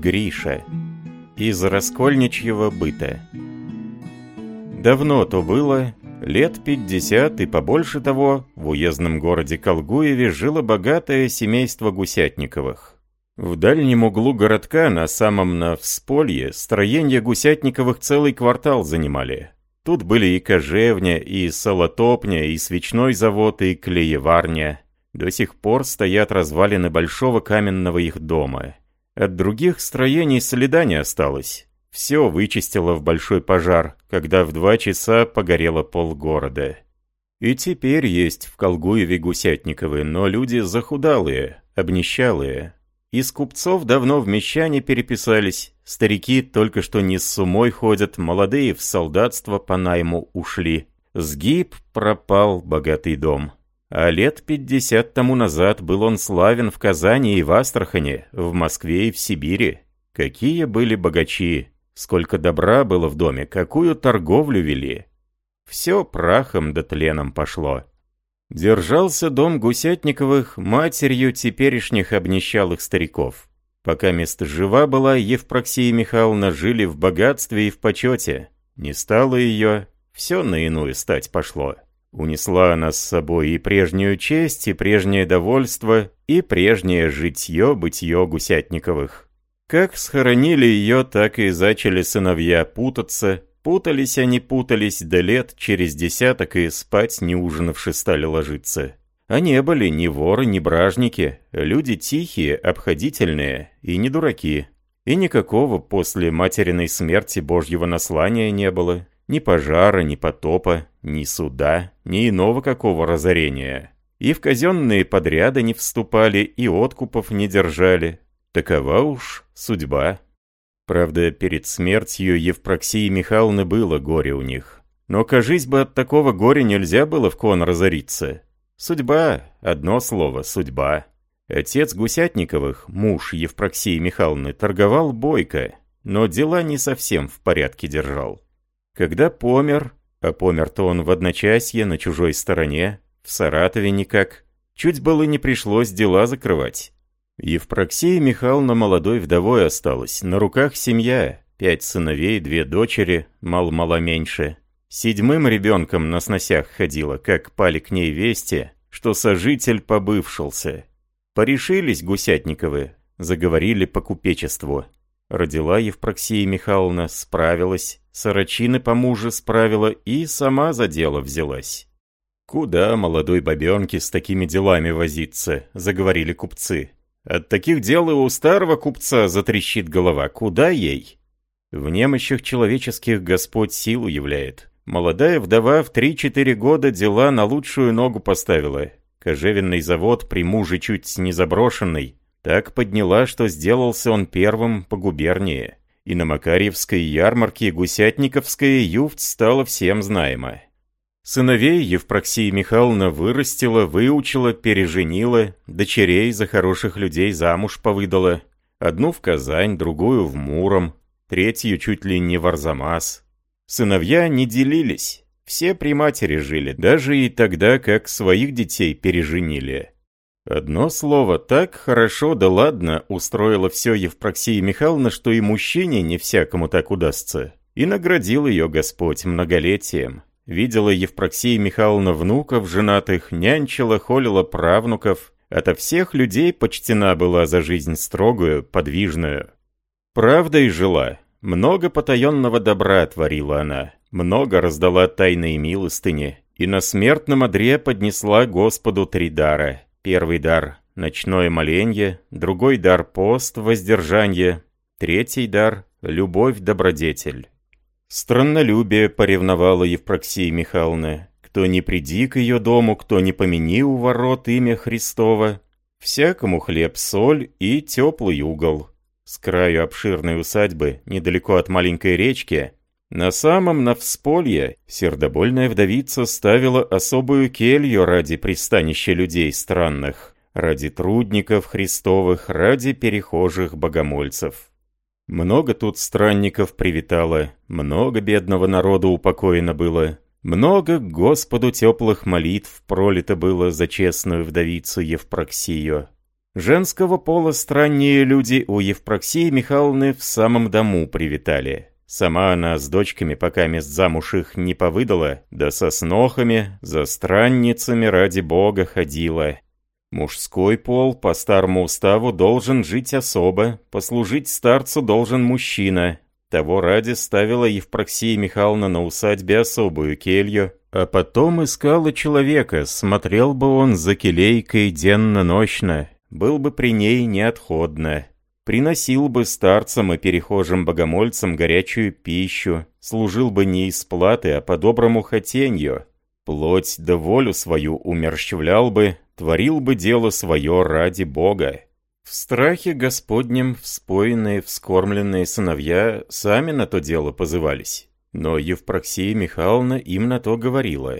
Гриша из раскольничьего быта Давно то было, лет пятьдесят и побольше того, в уездном городе Колгуеве жило богатое семейство Гусятниковых. В дальнем углу городка, на самом на всполье, строение Гусятниковых целый квартал занимали. Тут были и кожевня, и солотопня, и свечной завод, и клееварня. До сих пор стоят развалины большого каменного их дома. От других строений следа не осталось. Все вычистило в большой пожар, когда в два часа погорело полгорода. И теперь есть в Колгуеве Гусятниковы, но люди захудалые, обнищалые. Из купцов давно в мещане переписались, старики только что не с сумой ходят, молодые в солдатство по найму ушли. Сгиб пропал богатый дом. А лет пятьдесят тому назад был он славен в Казани и в Астрахане, в Москве и в Сибири. Какие были богачи, сколько добра было в доме, какую торговлю вели. Все прахом да тленом пошло. Держался дом Гусятниковых матерью теперешних обнищалых стариков. Пока место жива была, Евпроксия Михайловна жили в богатстве и в почете. Не стало ее, все на иную стать пошло. Унесла она с собой и прежнюю честь, и прежнее довольство, и прежнее житье-бытье Гусятниковых. Как схоронили ее, так и зачали сыновья путаться. Путались они, путались, до лет через десяток и спать не ужинавши стали ложиться. А не были ни воры, ни бражники, люди тихие, обходительные и не дураки. И никакого после материной смерти божьего наслания не было. Ни пожара, ни потопа, ни суда, ни иного какого разорения. И в казенные подряды не вступали, и откупов не держали. Такова уж судьба. Правда, перед смертью Евпроксии Михайловны было горе у них. Но, кажись бы, от такого горя нельзя было в кон разориться. Судьба, одно слово, судьба. Отец Гусятниковых, муж Евпроксии Михайловны, торговал бойко, но дела не совсем в порядке держал. Когда помер, а помер-то он в одночасье на чужой стороне, в Саратове никак, чуть было не пришлось дела закрывать. Евпроксия Михайловна молодой вдовой осталась, на руках семья, пять сыновей, две дочери, мал-мало меньше. Седьмым ребенком на сносях ходила, как пали к ней вести, что сожитель побывшился. Порешились Гусятниковы, заговорили по купечеству. Родила Евпроксия Михайловна, справилась, сорочины по мужу справила и сама за дело взялась. «Куда молодой бабенке с такими делами возиться?» — заговорили купцы. «От таких дел и у старого купца затрещит голова. Куда ей?» В немощах человеческих Господь силу являет. Молодая вдова в 3-4 года дела на лучшую ногу поставила. Кожевенный завод при муже чуть не заброшенный, так подняла, что сделался он первым по губернии. И на Макарьевской ярмарке Гусятниковская юфт стала всем знаема. Сыновей Евпроксия Михайловна вырастила, выучила, переженила, дочерей за хороших людей замуж повыдала. Одну в Казань, другую в Муром, третью чуть ли не в Арзамас. Сыновья не делились, все при матери жили, даже и тогда, как своих детей переженили. Одно слово, так хорошо да ладно устроила все Евпроксия Михайловна, что и мужчине не всякому так удастся. И наградил ее Господь многолетием. Видела Евпроксия Михайловна внуков женатых, нянчила, холила правнуков. Ото всех людей почтена была за жизнь строгую, подвижную. Правдой жила. Много потаенного добра творила она. Много раздала тайной милостыни. И на смертном одре поднесла Господу три дара Первый дар — ночное моленье, другой дар — пост, воздержание, третий дар — любовь-добродетель. Страннолюбие поревновала Евпроксия Михайловна. Кто не приди к ее дому, кто не помяни у ворот имя Христова, всякому хлеб, соль и теплый угол. С краю обширной усадьбы, недалеко от маленькой речки, на самом на всполье сердобольная вдовица ставила особую келью ради пристанища людей странных, ради трудников христовых, ради перехожих богомольцев. Много тут странников привитало, много бедного народа упокоено было. Много Господу теплых молитв пролито было за честную вдовицу Евпроксию. Женского пола страннее люди у Евпроксии Михайловны в самом дому привитали. Сама она с дочками, пока мест замуж их не повыдала, да со снохами, за странницами ради бога ходила. Мужской пол по старому уставу должен жить особо, послужить старцу должен мужчина. Того ради ставила Евпроксия Михайловна на усадьбе особую келью, а потом искала человека, смотрел бы он за келейкой денно-ночно, был бы при ней неотходно. Приносил бы старцам и перехожим богомольцам горячую пищу, служил бы не из платы, а по доброму хотенью. Плоть да волю свою умерщвлял бы, творил бы дело свое ради Бога. В страхе Господнем вспоенные, вскормленные сыновья сами на то дело позывались. Но Евпроксия Михайловна им на то говорила.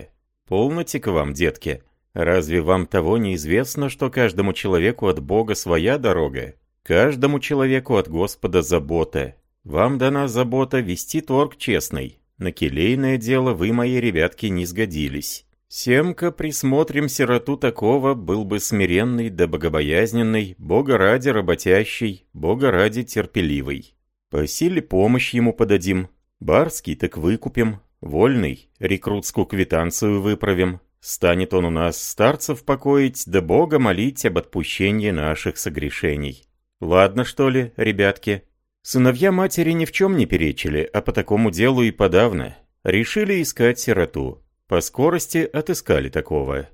«Полноте к вам, детки. Разве вам того не известно, что каждому человеку от Бога своя дорога? Каждому человеку от Господа забота. Вам дана забота вести торг честный. На келейное дело вы, мои ребятки, не сгодились. Семка, присмотрим сироту такого, был бы смиренный да богобоязненный, бога ради работящий, бога ради терпеливый. По силе помощь ему подадим, барский так выкупим, вольный, рекрутскую квитанцию выправим. Станет он у нас старцев покоить, да бога молить об отпущении наших согрешений. Ладно, что ли, ребятки? Сыновья матери ни в чем не перечили, а по такому делу и подавно. Решили искать сироту. По скорости отыскали такого.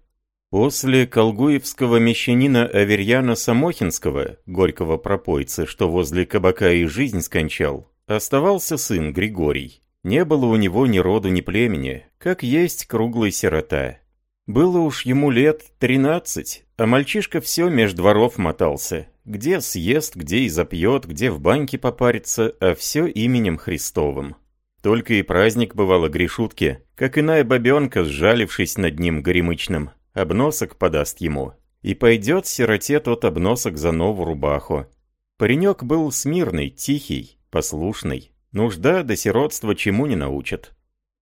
После колгуевского мещанина Аверьяна Самохинского, горького пропойца, что возле кабака и жизнь скончал, оставался сын Григорий. Не было у него ни роду, ни племени, как есть круглый сирота. Было уж ему лет тринадцать, а мальчишка все меж дворов мотался. Где съест, где и запьет, где в баньке попарится, а все именем Христовым. Только и праздник бывало грешутки, как иная бабенка, сжалившись над ним горемычным, обносок подаст ему. И пойдет сироте тот обносок за новую рубаху. Паренек был смирный, тихий, послушный. Нужда до сиротства чему не научат.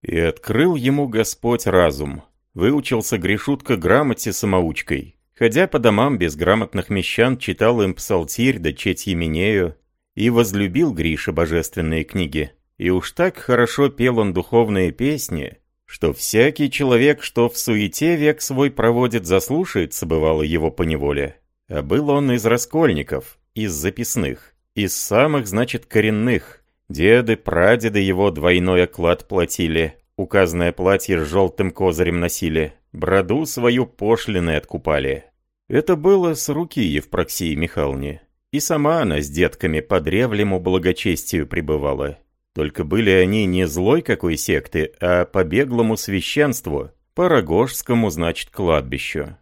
И открыл ему Господь разум. Выучился грешутка грамоте самоучкой. Ходя по домам безграмотных мещан, читал им псалтирь да четь Еменею. И возлюбил Гриша божественные книги. И уж так хорошо пел он духовные песни, что всякий человек, что в суете век свой проводит, заслушается, бывало его поневоле. А был он из раскольников, из записных, из самых, значит, коренных. Деды, прадеды его двойной оклад платили, указанное платье с желтым козырем носили, броду свою пошлины откупали. Это было с руки Евпроксии Михайловне. И сама она с детками по древлему благочестию пребывала. Только были они не злой какой секты, а по беглому священству, по Рогожскому, значит, кладбищу.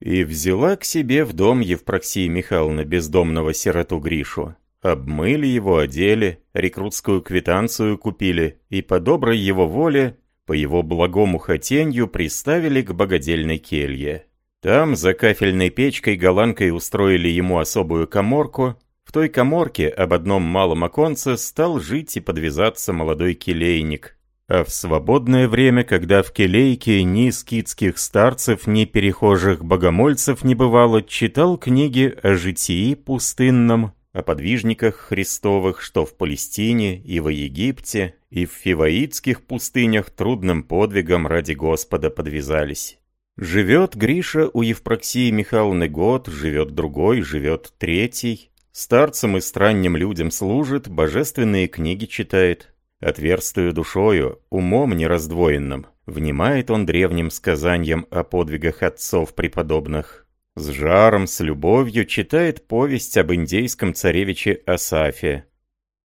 И взяла к себе в дом Евпроксии Михайловна бездомного сироту Гришу. Обмыли его, одели, рекрутскую квитанцию купили, и по доброй его воле, по его благому хотенью приставили к богадельной келье. Там за кафельной печкой голландкой устроили ему особую коморку, в той коморке об одном малом оконце стал жить и подвязаться молодой келейник. А в свободное время, когда в келейке ни скидских старцев, ни перехожих богомольцев не бывало, читал книги о житии пустынном, о подвижниках христовых, что в Палестине и во Египте, и в фиваитских пустынях трудным подвигом ради Господа подвязались. Живет Гриша у Евпроксии Михайловны год, живет другой, живет третий, Старцам и странним людям служит, божественные книги читает. Отверстую душою, умом нераздвоенным, внимает он древним сказаниям о подвигах отцов преподобных. С жаром, с любовью читает повесть об индейском царевиче Асафе.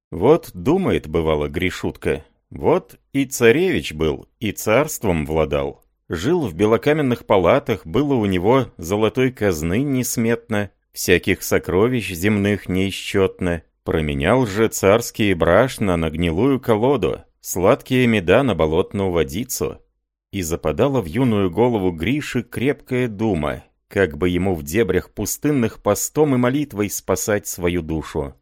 Вот думает, бывало, Гришутка, вот и царевич был, и царством владал. Жил в белокаменных палатах, было у него золотой казны несметно, всяких сокровищ земных неисчетно. Променял же царские брашна на гнилую колоду, сладкие меда на болотную водицу. И западала в юную голову Гриши крепкая дума, как бы ему в дебрях пустынных постом и молитвой спасать свою душу.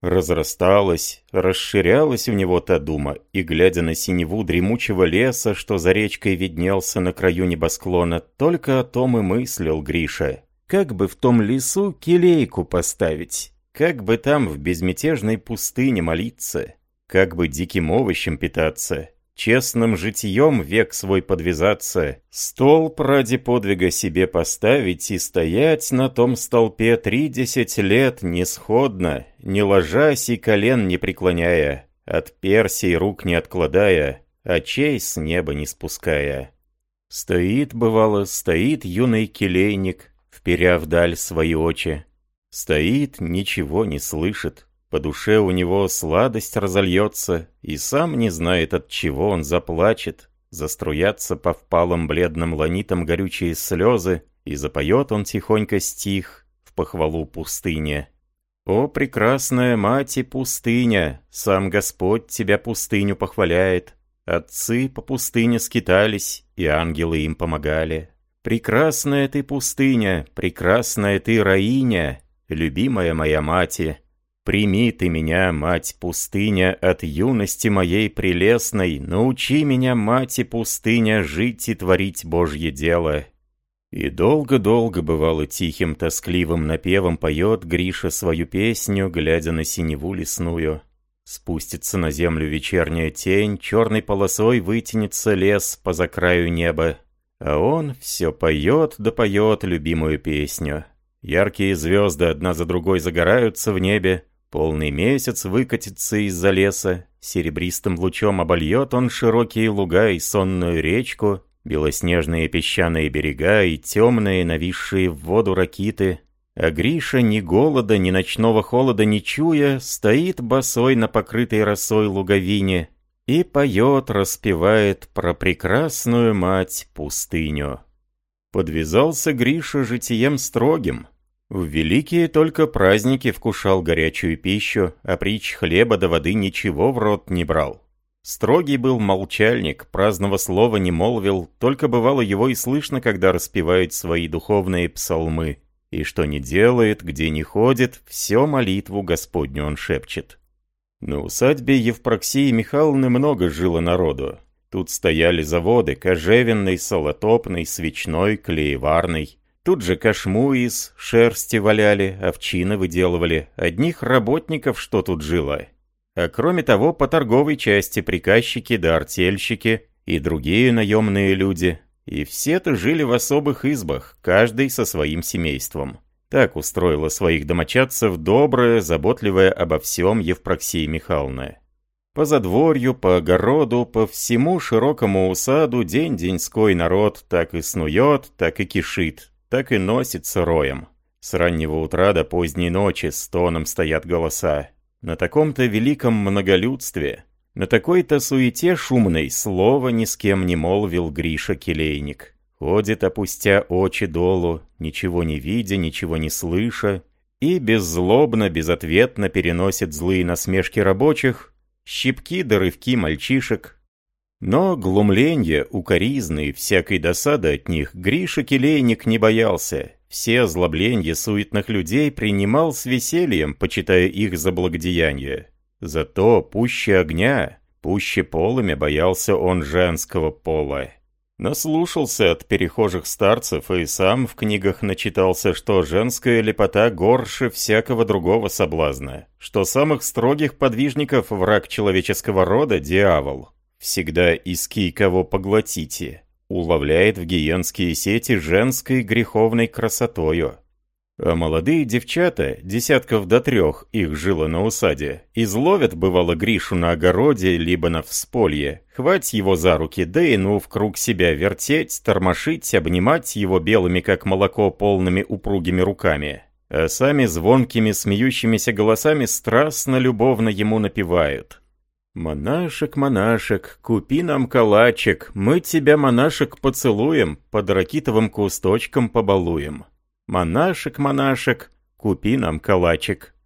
Разрасталась, расширялась у него та дума, и, глядя на синеву дремучего леса, что за речкой виднелся на краю небосклона, только о том и мыслил Гриша. Как бы в том лесу келейку поставить? Как бы там в безмятежной пустыне молиться? Как бы диким овощем питаться? Честным житием век свой подвязаться, столб ради подвига себе поставить и стоять на том столпе тридесять лет несходно, не ложась и колен не преклоняя, от персий рук не откладая, очей с неба не спуская. Стоит, бывало, стоит юный келейник, вперя вдаль свои очи. Стоит, ничего не слышит, по душе у него сладость разольется, и сам не знает, от чего он заплачет. Заструятся по впалым бледным ланитам горючие слезы, и запоет он тихонько стих в похвалу пустыне. «О, прекрасная мать и пустыня! Сам Господь тебя пустыню похваляет. Отцы по пустыне скитались, и ангелы им помогали. Прекрасная ты пустыня, прекрасная ты раиня, любимая моя мать!» Прими ты меня, мать пустыня, от юности моей прелестной, научи меня, мать и пустыня, жить и творить Божье дело. И долго-долго бывало тихим, тоскливым напевом поет Гриша свою песню, глядя на синеву лесную. Спустится на землю вечерняя тень, черной полосой вытянется лес по закраю неба. А он все поет да поет любимую песню. Яркие звезды одна за другой загораются в небе, Полный месяц выкатится из-за леса, серебристым лучом обольет он широкие луга и сонную речку, белоснежные песчаные берега и темные, нависшие в воду ракиты. А Гриша ни голода, ни ночного холода не чуя, стоит босой на покрытой росой луговине и поет, распевает про прекрасную мать пустыню. Подвязался Гриша житием строгим, в великие только праздники вкушал горячую пищу, а притч хлеба до воды ничего в рот не брал. Строгий был молчальник, праздного слова не молвил, только бывало его и слышно, когда распевает свои духовные псалмы. И что не делает, где не ходит, все молитву Господню он шепчет. На усадьбе Евпроксии Михайловны много жило народу. Тут стояли заводы кожевенный, солотопный, свечной, клееварный. Тут же кошму из шерсти валяли, овчины выделывали. Одних работников что тут жило. А кроме того, по торговой части приказчики да артельщики и другие наемные люди. И все-то жили в особых избах, каждый со своим семейством. Так устроила своих домочадцев добрая, заботливая обо всем Евпроксия Михайловна. По задворью, по огороду, по всему широкому усаду день-деньской народ так и снует, так и кишит, так и носится роем. С раннего утра до поздней ночи с тоном стоят голоса. На таком-то великом многолюдстве, на такой-то суете шумной слова ни с кем не молвил Гриша Келейник. Ходит, опустя очи долу, ничего не видя, ничего не слыша, и беззлобно, безответно переносит злые насмешки рабочих, щипки да мальчишек, но глумленья, укоризны и всякой досады от них Гриша Келейник не боялся. Все злобленья суетных людей принимал с весельем, почитая их за благодеяние. Зато пуще огня, пуще полыми боялся он женского пола. Наслушался от перехожих старцев и сам в книгах начитался, что женская лепота горше всякого другого соблазна, что самых строгих подвижников враг человеческого рода – дьявол, всегда иски кого поглотите, уловляет в гиенские сети женской греховной красотою. А молодые девчата, десятков до трех их жило на усаде, изловят, бывало, Гришу на огороде, либо на всполье, хвать его за руки, да и ну в круг себя вертеть, тормошить, обнимать его белыми, как молоко, полными упругими руками. А сами звонкими, смеющимися голосами страстно-любовно ему напевают. «Монашек, монашек, купи нам калачик, мы тебя, монашек, поцелуем, под ракитовым кусточком побалуем. Монашек, монашек, купи нам калачик».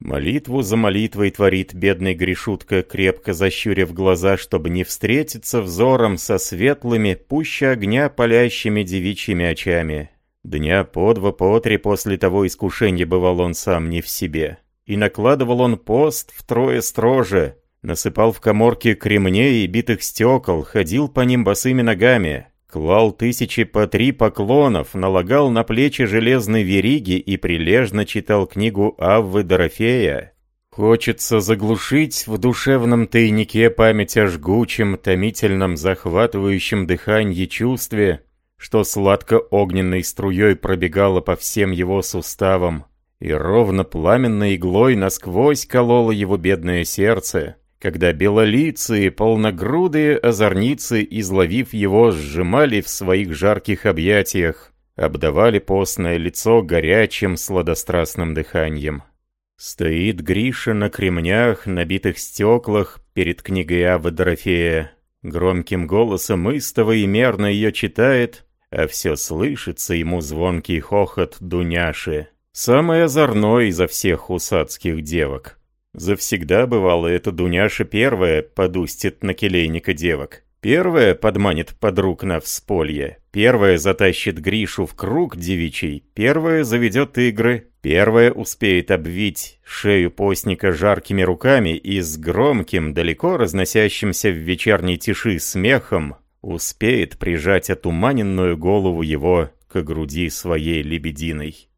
Молитву за молитвой творит бедный грешутка, крепко защурив глаза, чтобы не встретиться взором со светлыми, пуще огня палящими девичьими очами. Дня по два, по три после того искушения бывал он сам не в себе. и накладывал он пост втрое строже, насыпал в коморке кремней и битых стекол, ходил по ним босыми ногами, клал тысячи по три поклонов, налагал на плечи железной вериги и прилежно читал книгу Аввы Дорофея. Хочется заглушить в душевном тайнике память о жгучем, томительном, захватывающем дыханье чувстве, что сладко-огненной струей пробегало по всем его суставам и ровно пламенной иглой насквозь кололо его бедное сердце, когда белолицые, полногрудые озорницы, изловив его, сжимали в своих жарких объятиях, обдавали постное лицо горячим сладострастным дыханием. Стоит Гриша на кремнях, набитых стеклах, перед книгой Авы Дорофея. Громким голосом истово и мерно ее читает, а все слышится ему звонкий хохот Дуняши. Самый озорной изо всех усадских девок. Завсегда бывало, эта Дуняша первая подустит на келейника девок. Первая подманит подруг на всполье, первая затащит Гришу в круг девичий, первая заведет игры, первая успеет обвить шею постника жаркими руками и с громким, далеко разносящимся в вечерней тиши смехом успеет прижать отуманенную голову его к груди своей лебединой.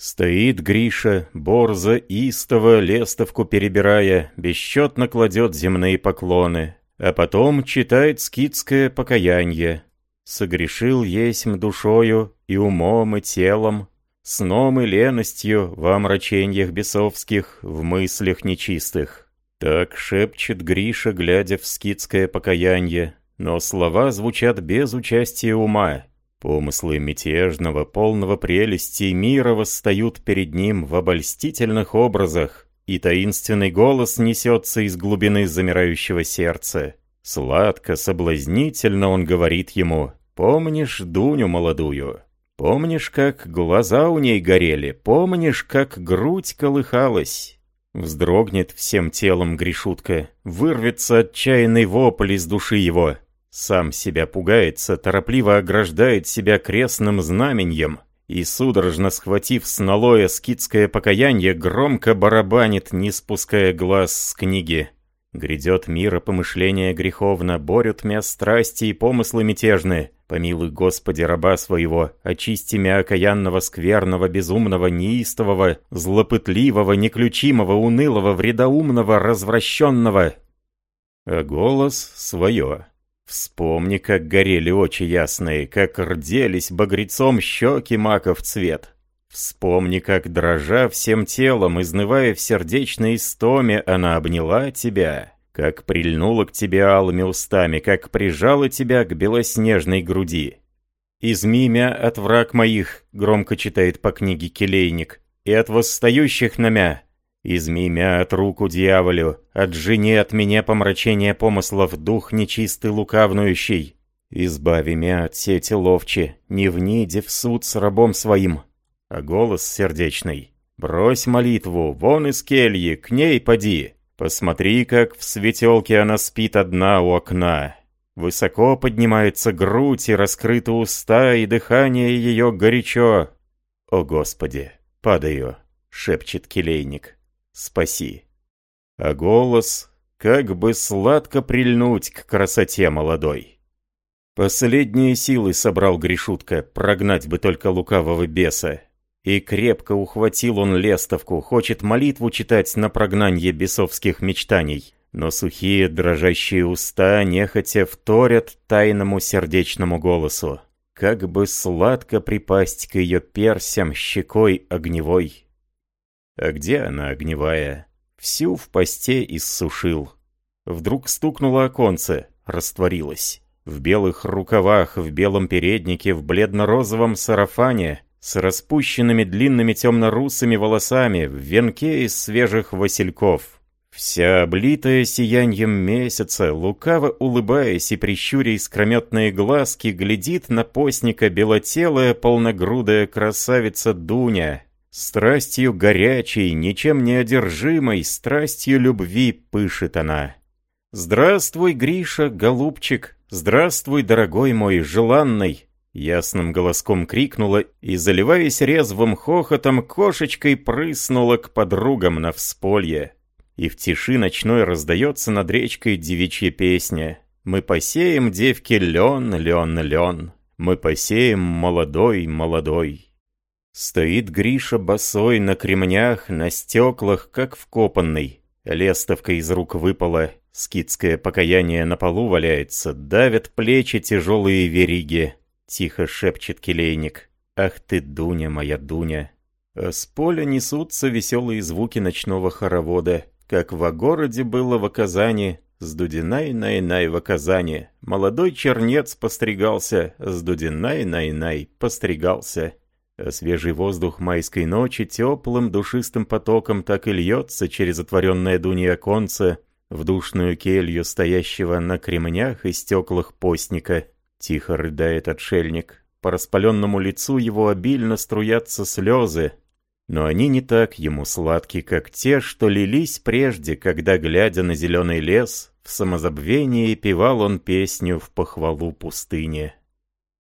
Стоит Гриша, борзо, истово, лестовку перебирая, бесчетно кладет земные поклоны, а потом читает скидское покаяние. Согрешил есмь душою и умом, и телом, сном и леностью в омрачениях бесовских, в мыслях нечистых. Так шепчет Гриша, глядя в скидское покаяние, но слова звучат без участия ума, Помыслы мятежного, полного прелести мира восстают перед ним в обольстительных образах, и таинственный голос несется из глубины замирающего сердца. Сладко, соблазнительно он говорит ему «Помнишь Дуню молодую? Помнишь, как глаза у ней горели? Помнишь, как грудь колыхалась?» Вздрогнет всем телом Гришутка, вырвется отчаянный вопль из души его. Сам себя пугается, торопливо ограждает себя крестным знаменем и, судорожно схватив с налоя скидское покаяние, громко барабанит, не спуская глаз с книги. Грядет мира помышления греховно, борют мя страсти и помыслы мятежны. Помилуй, Господи, раба своего, очисти мя окаянного, скверного, безумного, неистового, злопытливого, неключимого, унылого, вредоумного, развращенного. А голос свое. Вспомни, как горели очи ясные, как рделись багрецом щеки маков цвет. Вспомни, как, дрожа всем телом, изнывая в сердечной истоме, она обняла тебя, как прильнула к тебе алыми устами, как прижала тебя к белоснежной груди. «Изми мя от враг моих», — громко читает по книге Келейник, «и от восстающих на мя, Изми мя от руку дьяволю, отжени от меня помрачение помыслов дух нечистый лукавнующий. Избави мя от сети ловчи, не вниде в суд с рабом своим. А голос сердечный. Брось молитву, вон из кельи, к ней поди. Посмотри, как в светелке она спит одна у окна. Высоко поднимается грудь и раскрыты уста, и дыхание ее горячо. О, Господи, падаю, шепчет келейник спаси. А голос, как бы сладко прильнуть к красоте молодой. Последние силы собрал Гришутка, прогнать бы только лукавого беса. И крепко ухватил он лестовку, хочет молитву читать на прогнанье бесовских мечтаний. Но сухие дрожащие уста нехотя вторят тайному сердечному голосу. Как бы сладко припасть к ее персям щекой огневой. А где она, огневая? Всю в посте иссушил. Вдруг стукнуло оконце, растворилось. В белых рукавах, в белом переднике, в бледно-розовом сарафане, с распущенными длинными темно-русыми волосами, в венке из свежих васильков. Вся облитая сиянием месяца, лукаво улыбаясь и прищуря искрометные глазки, глядит на постника белотелая полногрудая красавица Дуня, Страстью горячей, ничем не одержимой, страстью любви пышет она. «Здравствуй, Гриша, голубчик! Здравствуй, дорогой мой, желанный! ясным голоском крикнула и, заливаясь резвым хохотом, кошечкой прыснула к подругам на всполье. И в тиши ночной раздается над речкой девичья песня. Мы посеем, девки, лен, лен, лен. Мы посеем молодой, молодой. Стоит Гриша босой на кремнях, на стеклах, как вкопанный. Лестовка из рук выпала, скидское покаяние на полу валяется, давят плечи тяжелые вериги. Тихо шепчет келейник. «Ах ты, Дуня моя, Дуня!» А с поля несутся веселые звуки ночного хоровода, как во городе было в Оказани, с Дудинай-най-най в Оказани. Молодой чернец постригался, с Дудинай-най-най постригался. А свежий воздух майской ночи теплым душистым потоком так и льется через отворенное дунье оконце в душную келью стоящего на кремнях и стеклах постника. Тихо рыдает отшельник. По распаленному лицу его обильно струятся слезы, но они не так ему сладки, как те, что лились прежде, когда, глядя на зеленый лес, в самозабвении певал он песню в похвалу пустыне.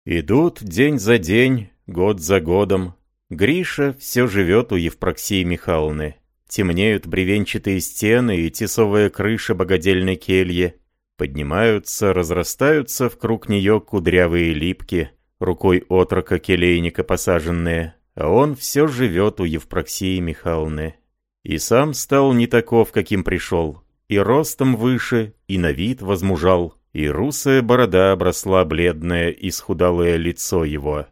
Идут день за день, Год за годом. Гриша все живет у Евпроксии Михайловны. Темнеют бревенчатые стены и тесовая крыша богадельной кельи. Поднимаются, разрастаются вкруг нее кудрявые липки, рукой отрока келейника посаженные, а он все живет у Евпроксии Михайловны. И сам стал не таков, каким пришел, и ростом выше, и на вид возмужал, и русая борода обросла бледное и схудалое лицо его.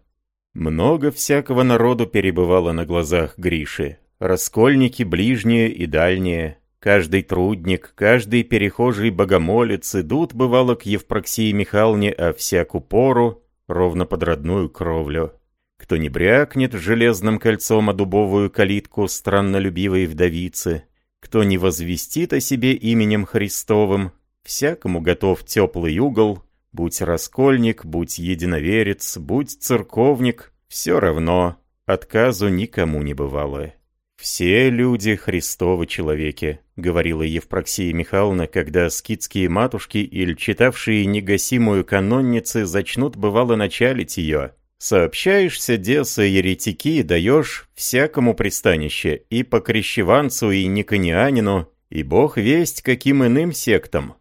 Много всякого народу перебывало на глазах Гриши. Раскольники ближние и дальние. Каждый трудник, каждый перехожий богомолец идут, бывало, к Евпроксии Михайловне, а всяку пору, ровно под родную кровлю. Кто не брякнет железным кольцом о дубовую калитку страннолюбивой вдовицы, кто не возвестит о себе именем Христовым, всякому готов теплый угол, Будь раскольник, будь единоверец, будь церковник, все равно отказу никому не бывало. «Все люди Христовы человеки», — говорила Евпроксия Михайловна, когда скидские матушки или читавшие негасимую канонницы зачнут бывало началить ее. «Сообщаешься, деса еретики, даешь всякому пристанище, и по крещеванцу, и никонианину, и бог весть каким иным сектам,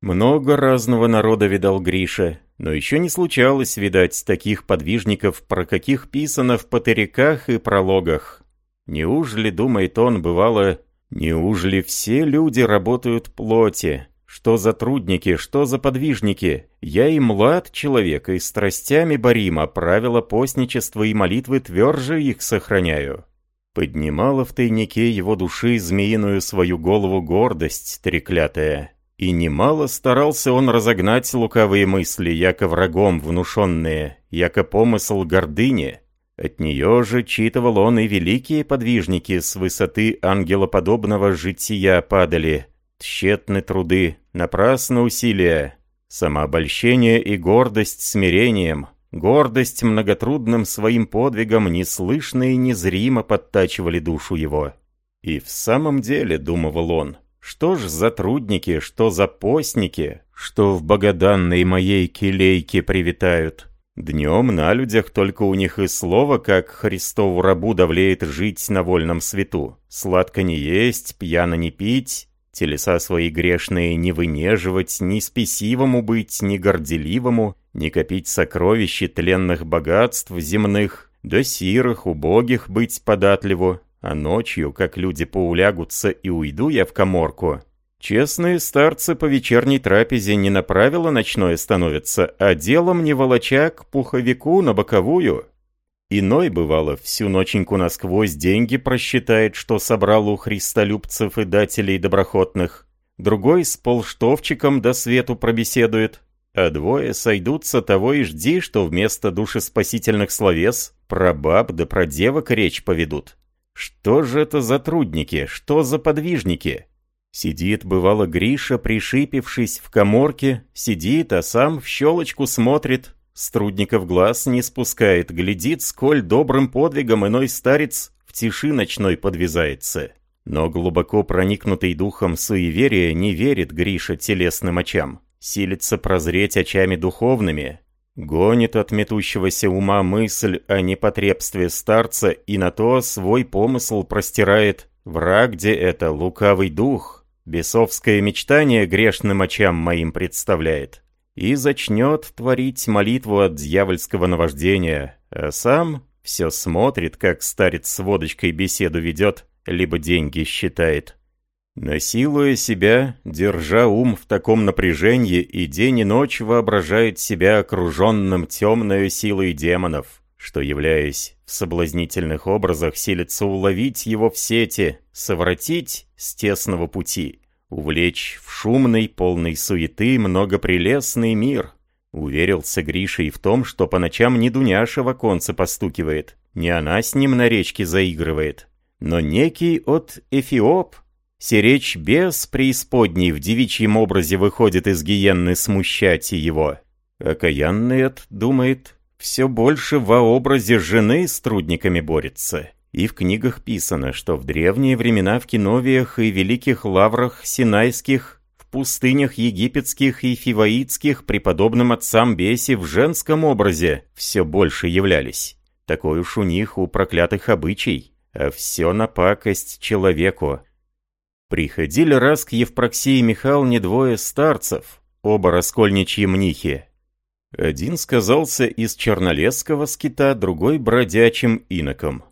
много разного народа видал Гриша, но еще не случалось видать таких подвижников, про каких писано в патериках и прологах. Неужели, думает он, бывало, неужели все люди работают плоти? Что за трудники, что за подвижники? Я и млад человек, и страстями борим, а правила постничества и молитвы тверже их сохраняю. Поднимала в тайнике его души змеиную свою голову гордость треклятая. И немало старался он разогнать лукавые мысли, яко врагом внушенные, яко помысл гордыни. От нее же читывал он и великие подвижники с высоты ангелоподобного жития падали. Тщетны труды, напрасно усилия, самообольщение и гордость смирением, гордость многотрудным своим подвигом неслышно и незримо подтачивали душу его. И в самом деле, думал он, что ж за трудники, что за постники, что в богоданной моей келейке привитают? Днем на людях только у них и слово, как Христову рабу давлеет жить на вольном свету. Сладко не есть, пьяно не пить, телеса свои грешные не вынеживать, ни спесивому быть, ни горделивому, не копить сокровища тленных богатств земных, до сирых, убогих быть податливу, а ночью, как люди поулягутся и уйду я в коморку, честные старцы по вечерней трапезе не на правило ночное становятся, а делом не волоча к пуховику на боковую. Иной, бывало, всю ноченьку насквозь деньги просчитает, что собрал у христолюбцев и дателей доброхотных. Другой с полштовчиком до свету пробеседует, а двое сойдутся того и жди, что вместо душеспасительных словес про баб да про девок речь поведут. Что же это за трудники? Что за подвижники? Сидит, бывало, Гриша, пришипившись в коморке, сидит, а сам в щелочку смотрит, с трудников глаз не спускает, глядит, сколь добрым подвигом иной старец в тиши ночной подвязается. Но глубоко проникнутый духом суеверия не верит Гриша телесным очам, силится прозреть очами духовными. Гонит от метущегося ума мысль о непотребстве старца и на то свой помысл простирает. Враг где это, лукавый дух, бесовское мечтание грешным очам моим представляет. И зачнет творить молитву от дьявольского наваждения, а сам все смотрит, как старец с водочкой беседу ведет, либо деньги считает. Насилуя себя, держа ум в таком напряжении, и день и ночь воображает себя окруженным темной силой демонов, что, являясь в соблазнительных образах, силится уловить его в сети, совратить с тесного пути, увлечь в шумный, полный суеты, многопрелестный мир. Уверился Гриша и в том, что по ночам не Дуняша в оконце постукивает, не она с ним на речке заигрывает, но некий от Эфиоп, Сиречь без преисподней в девичьем образе выходит из гиенны смущать его. Окаянный от, думает, все больше во образе жены с трудниками борется. И в книгах писано, что в древние времена в Киновиях и великих лаврах синайских, в пустынях египетских и фиваитских преподобным отцам Беси в женском образе все больше являлись. Такой уж у них у проклятых обычай, а все на пакость человеку, Приходили раз к Евпроксии Михайловне двое старцев, оба раскольничьи мнихи. Один сказался из чернолесского скита, другой бродячим иноком.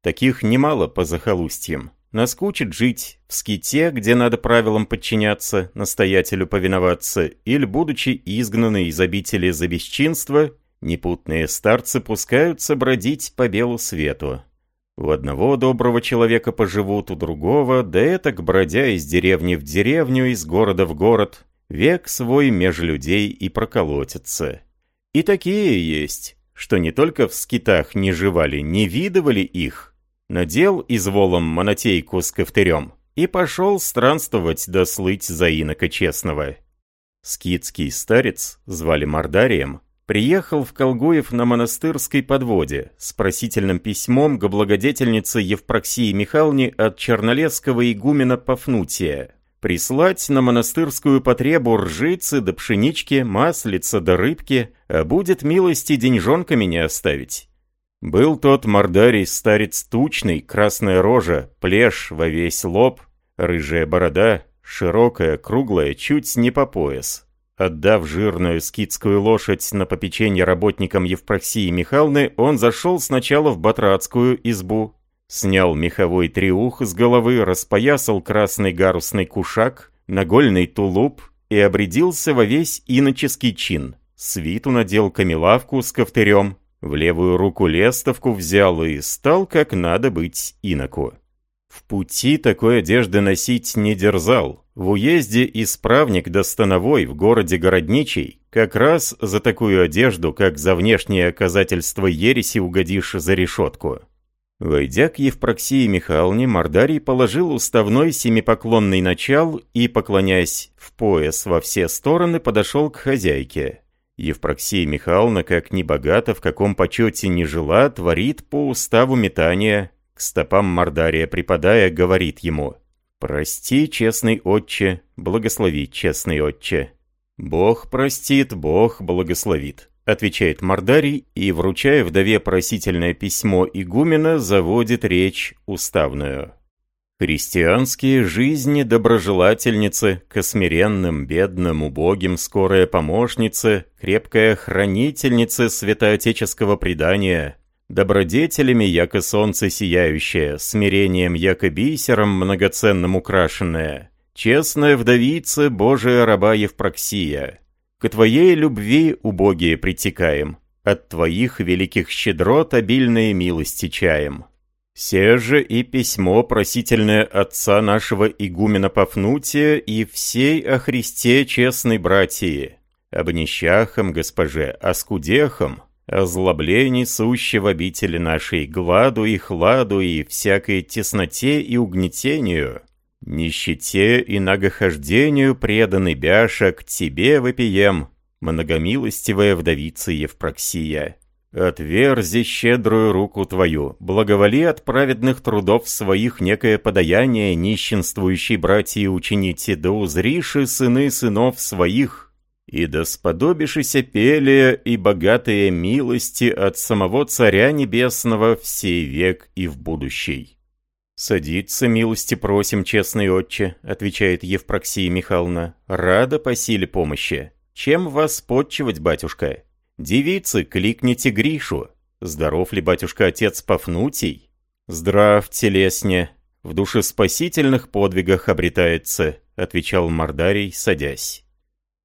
Таких немало по захолустьям. Наскучит жить в ските, где надо правилам подчиняться, настоятелю повиноваться, или, будучи изгнаны из обители за бесчинство, непутные старцы пускаются бродить по белу свету. У одного доброго человека поживут, у другого, да это к бродя из деревни в деревню, из города в город, век свой меж людей и проколотится. И такие есть, что не только в скитах не живали, не видывали их, надел изволом монотейку с ковтырем и пошел странствовать да слыть за инока честного. Скитский старец, звали Мордарием, приехал в Колгуев на монастырской подводе с просительным письмом к благодетельнице Евпроксии Михайловне от чернолесского игумена Пафнутия. Прислать на монастырскую потребу ржицы да пшенички, маслица да рыбки, а будет милости деньжонками не оставить. Был тот мордарий старец тучный, красная рожа, плешь во весь лоб, рыжая борода, широкая, круглая, чуть не по пояс. Отдав жирную скидскую лошадь на попечение работникам Евпроксии Михайловны, он зашел сначала в батрацкую избу, снял меховой триух с головы, распоясал красный гарусный кушак, нагольный тулуп и обрядился во весь иноческий чин. Свиту надел камелавку с ковтырем, в левую руку лестовку взял и стал как надо быть иноку. В пути такой одежды носить не дерзал. В уезде исправник до становой в городе Городничий как раз за такую одежду, как за внешнее оказательство ереси угодишь за решетку. Войдя к Евпроксии Михайловне, Мордарий положил уставной семипоклонный начал и, поклоняясь в пояс во все стороны, подошел к хозяйке. Евпроксия Михайловна, как ни богата, в каком почете не жила, творит по уставу метания, к стопам Мордария припадая, говорит ему «Прости, честный отче, благослови, честный отче». «Бог простит, Бог благословит», — отвечает Мордарий и, вручая вдове просительное письмо игумена, заводит речь уставную. Христианские жизни доброжелательницы, к смиренным, бедным, убогим скорая помощница, крепкая хранительница святоотеческого предания, Добродетелями, яко солнце сияющее, смирением, яко бисером многоценным украшенное, честная вдовица Божия раба Евпроксия, к твоей любви, убогие, притекаем, от твоих великих щедрот обильные милости чаем. Се же и письмо просительное отца нашего игумена Пафнутия и всей о Христе честной братьи, об нищахам, госпоже, о скудехам, озлоблений сущего в обители нашей, гладу и хладу и всякой тесноте и угнетению, нищете и нагохождению преданный бяша к тебе вопием, многомилостивая вдовица Евпроксия. Отверзи щедрую руку твою, благоволи от праведных трудов своих некое подаяние нищенствующей братьи учините, да узриши сыны сынов своих, и да сподобишися пелия и богатые милости от самого Царя Небесного в сей век и в будущий». «Садиться, милости просим, честный отче», — отвечает Евпроксия Михайловна. «Рада по силе помощи. Чем вас подчивать, батюшка? Девицы, кликните Гришу. Здоров ли, батюшка, отец Пафнутий? Здрав, телесне. В душеспасительных подвигах обретается», — отвечал Мордарий, садясь.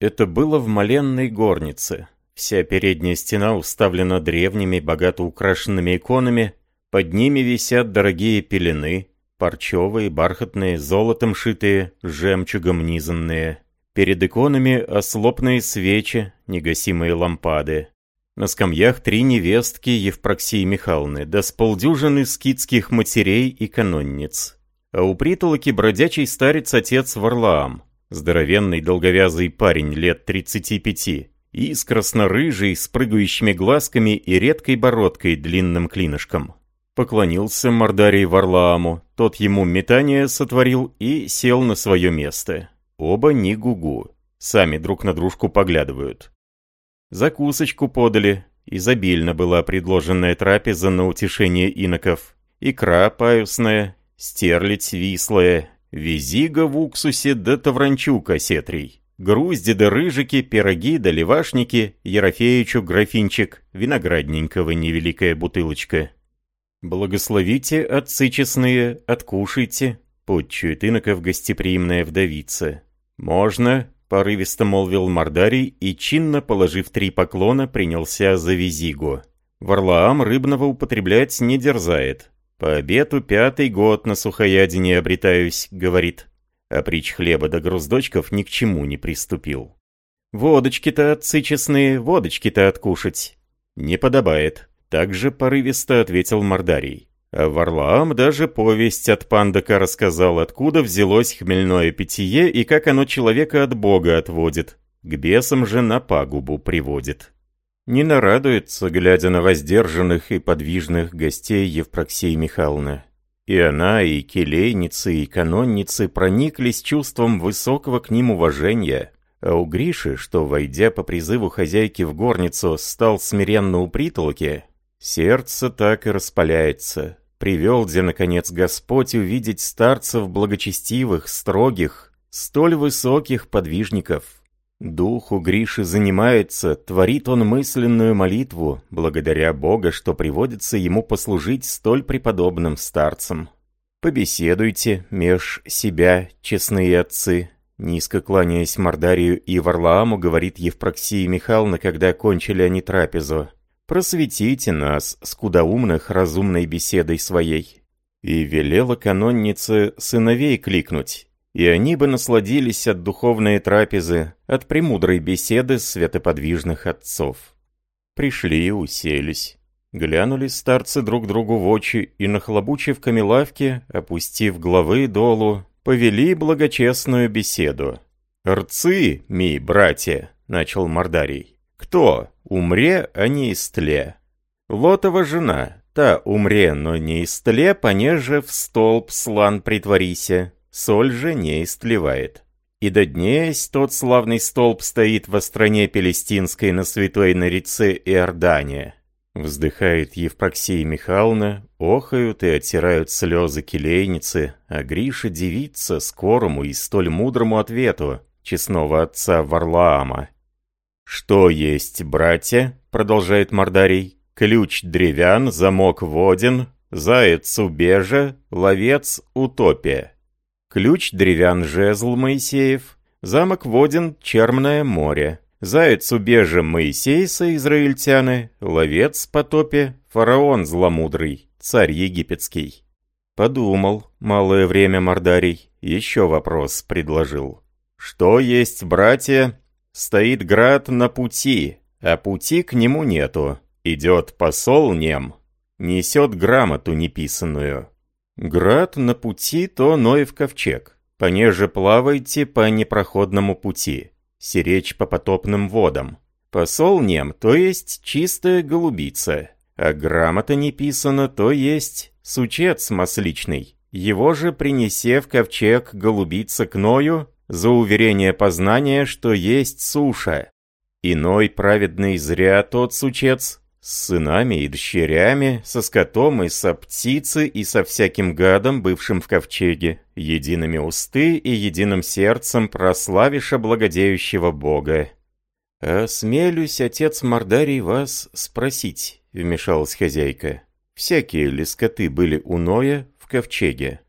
Это было в моленной горнице. Вся передняя стена уставлена древними, богато украшенными иконами, под ними висят дорогие пелены, парчевые, бархатные, золотом шитые, жемчугом низанные. Перед иконами ослопные свечи, негасимые лампады. На скамьях три невестки Евпроксии Михайловны, да с полдюжины скидских матерей и канонниц. А у притолоки бродячий старец-отец Варлаам, здоровенный долговязый парень лет 35, и с краснорыжей, с прыгающими глазками и редкой бородкой длинным клинышком. Поклонился Мордарий Варлааму, тот ему метание сотворил и сел на свое место. Оба не гугу, сами друг на дружку поглядывают. Закусочку подали, изобильно была предложенная трапеза на утешение иноков. Икра паюсная, стерлядь вислая, визига в уксусе да тавранчук осетрий. Грузди да рыжики, пироги да левашники, Ерофеичу графинчик, виноградненького невеликая бутылочка. «Благословите, отцы честные, откушайте», — подчует иноков гостеприимная вдовица. «Можно», — порывисто молвил Мордарий и, чинно положив три поклона, принялся за визигу. Варлаам рыбного употреблять не дерзает. «По обету пятый год на сухоядине обретаюсь», — говорит. А прич хлеба до да груздочков ни к чему не приступил. «Водочки-то, отцы честные, водочки-то откушать». «Не подобает», также порывисто ответил Мордарий. А Варлаам даже повесть от Пандака рассказал, откуда взялось хмельное питье и как оно человека от Бога отводит, к бесам же на пагубу приводит. Не нарадуется, глядя на воздержанных и подвижных гостей Евпроксии Михайловны. И она, и келейницы, и канонницы прониклись чувством высокого к ним уважения, а у Гриши, что, войдя по призыву хозяйки в горницу, стал смиренно у притолки, Сердце так и распаляется. Привел где, наконец, Господь увидеть старцев благочестивых, строгих, столь высоких подвижников. Дух у Гриши занимается, творит он мысленную молитву, благодаря Бога, что приводится ему послужить столь преподобным старцам. Побеседуйте меж себя, честные отцы, Низко кланяясь Мордарию и Варлааму, говорит Евпроксия Михайловна, когда кончили они трапезу просветите нас, скудоумных, разумной беседой своей». И велела каноннице сыновей кликнуть, и они бы насладились от духовной трапезы, от премудрой беседы святоподвижных отцов. Пришли и уселись. Глянули старцы друг другу в очи и, нахлобучив камелавки, опустив главы долу, повели благочестную беседу. «Рцы, ми, братья!» — начал Мордарий. «Кто? умре, а не истле. Лотова жена, та умре, но не истле, понеже в столб слан притворися, соль же не истлевает. И до днесь тот славный столб стоит во стране Пелестинской на святой на реце Иордания. Вздыхает Евпроксия Михайловна, охают и оттирают слезы келейницы, а Гриша дивится скорому и столь мудрому ответу честного отца Варлаама. «Что есть, братья?» — продолжает Мордарий. «Ключ древян, замок воден, заяц убежа, ловец утопия. Ключ древян жезл Моисеев, замок воден черное море. Заяц убежа Моисейса израильтяны, ловец потопе, фараон зломудрый, царь египетский». Подумал, малое время Мордарий, еще вопрос предложил. «Что есть, братья?» Стоит град на пути, а пути к нему нету. Идет посол нем, несет грамоту неписанную. Град на пути, то Ноев ковчег. Понеже плавайте по непроходному пути, сиречь по потопным водам. Посол нем, то есть чистая голубица, а грамота не писана, то есть сучец масличный. Его же, принесе в ковчег голубица к Ною, за уверение познания, что есть суша, Иной праведный зря тот сучец, с сынами и дщерями, со скотом и со птицей и со всяким гадом, бывшим в ковчеге, едиными усты и единым сердцем прославиша благодеющего Бога. «Осмелюсь, отец Мордарий, вас спросить», — вмешалась хозяйка. «Всякие ли скоты были у Ноя в ковчеге?»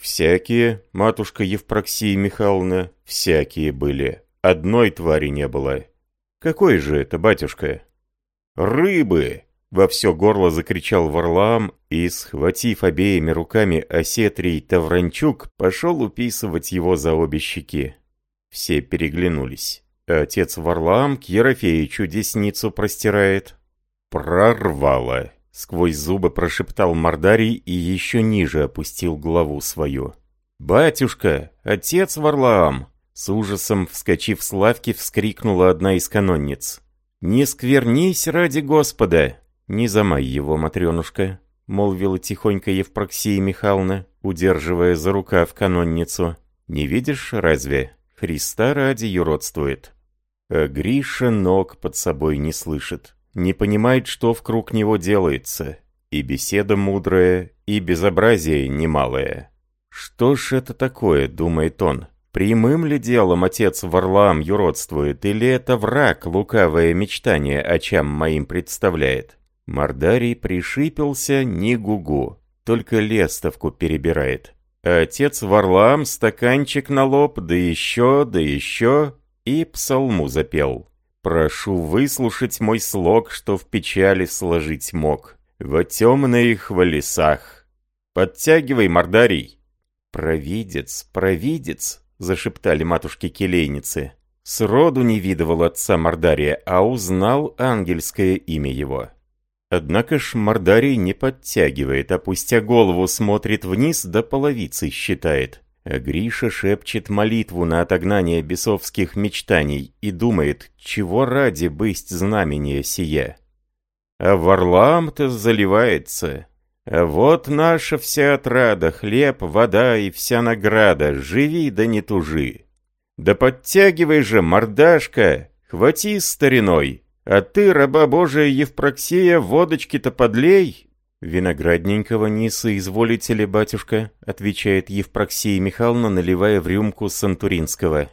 «Всякие, матушка Евпроксия Михайловна, всякие были. Одной твари не было». «Какой же это, батюшка?» «Рыбы!» — во все горло закричал Варлаам и, схватив обеими руками осетрий Тавранчук, пошел уписывать его за обе щеки. Все переглянулись. Отец Варлаам к Ерофеичу десницу простирает. «Прорвало!» — сквозь зубы прошептал Мордарий и еще ниже опустил главу свою. «Батюшка! Отец Варлаам!» С ужасом, вскочив с лавки, вскрикнула одна из канонниц. «Не сквернись ради Господа!» «Не замай его, Матренушка», — молвила тихонько Евпроксия Михайловна, удерживая за рукав канонницу. «Не видишь, разве? Христа ради юродствует». А Гриша ног под собой не слышит, не понимает, что вкруг него делается. И беседа мудрая, и безобразие немалое. «Что ж это такое?» — думает он. Прямым ли делом отец Варлаам юродствует, или это враг лукавое мечтание очам моим представляет? Мордарий пришипился не гугу, только лестовку перебирает. А отец Варлаам стаканчик на лоб, да еще, да еще, и псалму запел. «Прошу выслушать мой слог, что в печали сложить мог, во темных лесах. Подтягивай, Мордарий!» «Провидец, провидец!» — зашептали матушки-келейницы. Сроду не видывал отца Мордария, а узнал ангельское имя его. Однако ж Мордарий не подтягивает, опустя голову смотрит вниз, до половицы считает. А Гриша шепчет молитву на отогнание бесовских мечтаний и думает, чего ради быть знамение сие. А Варлам-то заливается, вот наша вся отрада, хлеб, вода и вся награда, живи да не тужи. Да подтягивай же, мордашка, хвати стариной, а ты, раба Божия Евпроксия, водочки-то подлей. Виноградненького не соизволите ли, батюшка, отвечает Евпроксия Михайловна, наливая в рюмку Сантуринского.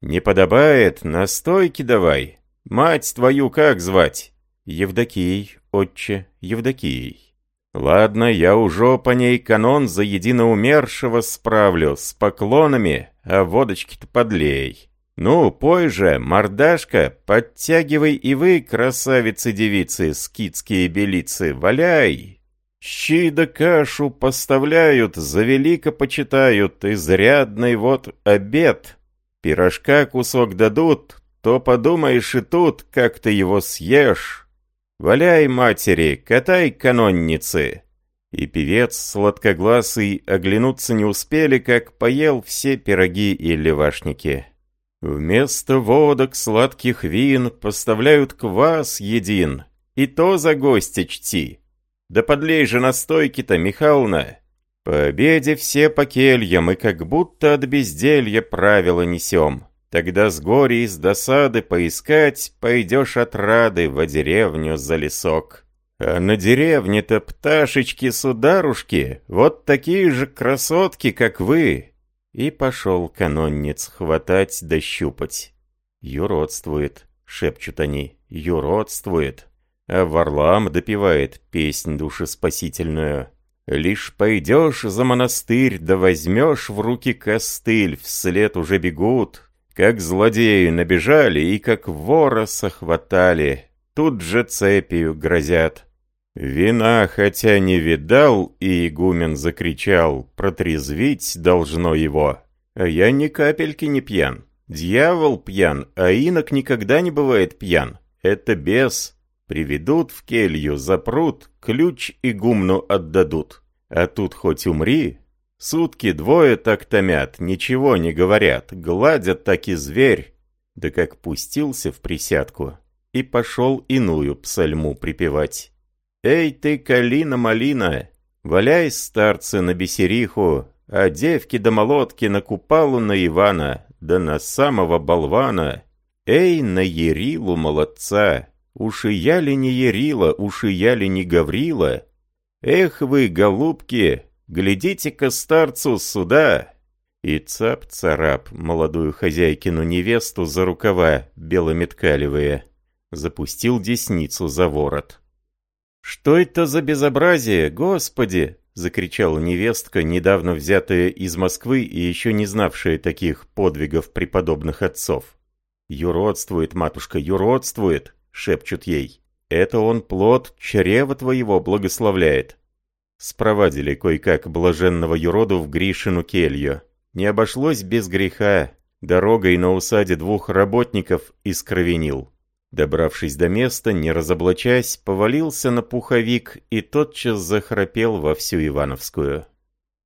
Не подобает, настойки давай. Мать твою как звать? Евдокией, отче, Евдокией. Ладно, я уже по ней канон за единоумершего справлю, с поклонами, а водочки-то подлей. Ну, пой же, мордашка, подтягивай и вы, красавицы-девицы, скидские белицы, валяй. Щи да кашу поставляют, за велико почитают, изрядный вот обед. Пирожка кусок дадут, то подумаешь и тут, как ты его съешь. «Валяй, матери, катай канонницы!» И певец сладкогласый оглянуться не успели, как поел все пироги и левашники. Вместо водок сладких вин поставляют квас един, и то за гостя чти. Да подлей же настойки-то, Михайловна. По обеде все по кельям, и как будто от безделья правила несем. Тогда с горя и с досады поискать пойдешь от рады во деревню за лесок. А на деревне-то пташечки-сударушки, вот такие же красотки, как вы. И пошел канонниц хватать да щупать. Юродствует, шепчут они, юродствует. А Варлам допевает песнь душеспасительную. Лишь пойдешь за монастырь, да возьмешь в руки костыль, вслед уже бегут, как злодеи набежали и как вора сохватали, тут же цепью грозят. Вина хотя не видал, и игумен закричал, протрезвить должно его. А я ни капельки не пьян. Дьявол пьян, а инок никогда не бывает пьян. Это бес. Приведут в келью, запрут, ключ игумну отдадут. А тут хоть умри, Сутки двое так томят, ничего не говорят, гладят так и зверь. Да как пустился в присядку и пошел иную псальму припевать. «Эй ты, калина-малина, валяй, старцы, на бесериху, а девки да молотки на купалу на Ивана, да на самого болвана. Эй, на Ерилу молодца! Уж и я ли не Ерила, уж и я ли не Гаврила? Эх вы, голубки, глядите-ка старцу сюда!» И цап-царап молодую хозяйкину невесту за рукава белометкалевые. Запустил десницу за ворот. «Что это за безобразие, господи!» — закричала невестка, недавно взятая из Москвы и еще не знавшая таких подвигов преподобных отцов. «Юродствует, матушка, юродствует!» — шепчут ей. «Это он плод чрева твоего благословляет». Спровадили кое-как блаженного юроду в Гришину келью. Не обошлось без греха. Дорогой на усаде двух работников искровенил. Добравшись до места, не разоблачаясь, повалился на пуховик и тотчас захрапел во всю Ивановскую.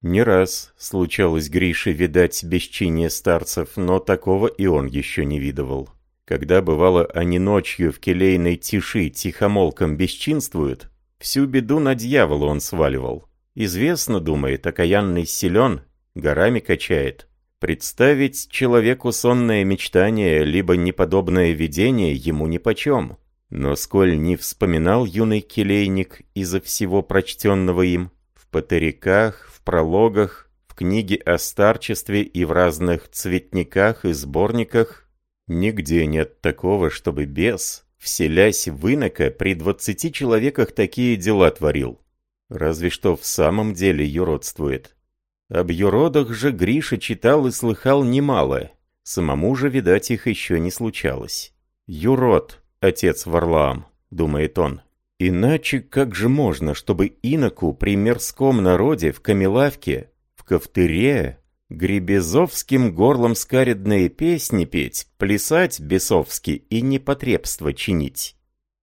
Не раз случалось Грише видать бесчиние старцев, но такого и он еще не видывал. Когда, бывало, они ночью в келейной тиши тихомолком бесчинствуют, всю беду на дьявола он сваливал. Известно, думает, окаянный силен, горами качает. Представить человеку сонное мечтание, либо неподобное видение ему нипочем. Но сколь не вспоминал юный келейник из-за всего прочтенного им, в патериках, в прологах, в книге о старчестве и в разных цветниках и сборниках, нигде нет такого, чтобы бес, вселясь в инока, при двадцати человеках такие дела творил. Разве что в самом деле юродствует. Об юродах же Гриша читал и слыхал немало. Самому же, видать, их еще не случалось. «Юрод, отец Варлаам», — думает он. «Иначе как же можно, чтобы иноку при мирском народе в Камелавке, в Ковтыре, гребезовским горлом скаредные песни петь, плясать бесовски и непотребство чинить?»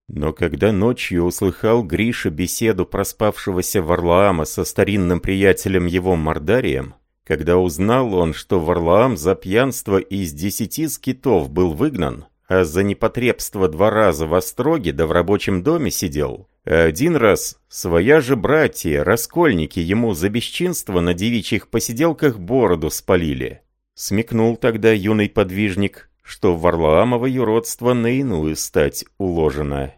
Но когда ночью услыхал Гриша беседу проспавшегося Варлаама со старинным приятелем его Мордарием, когда узнал он, что Варлаам за пьянство из десяти скитов был выгнан, а за непотребство два раза в остроге да в рабочем доме сидел, один раз своя же братья, раскольники, ему за бесчинство на девичьих посиделках бороду спалили. Смекнул тогда юный подвижник, что Варлаамово юродство на иную стать уложено.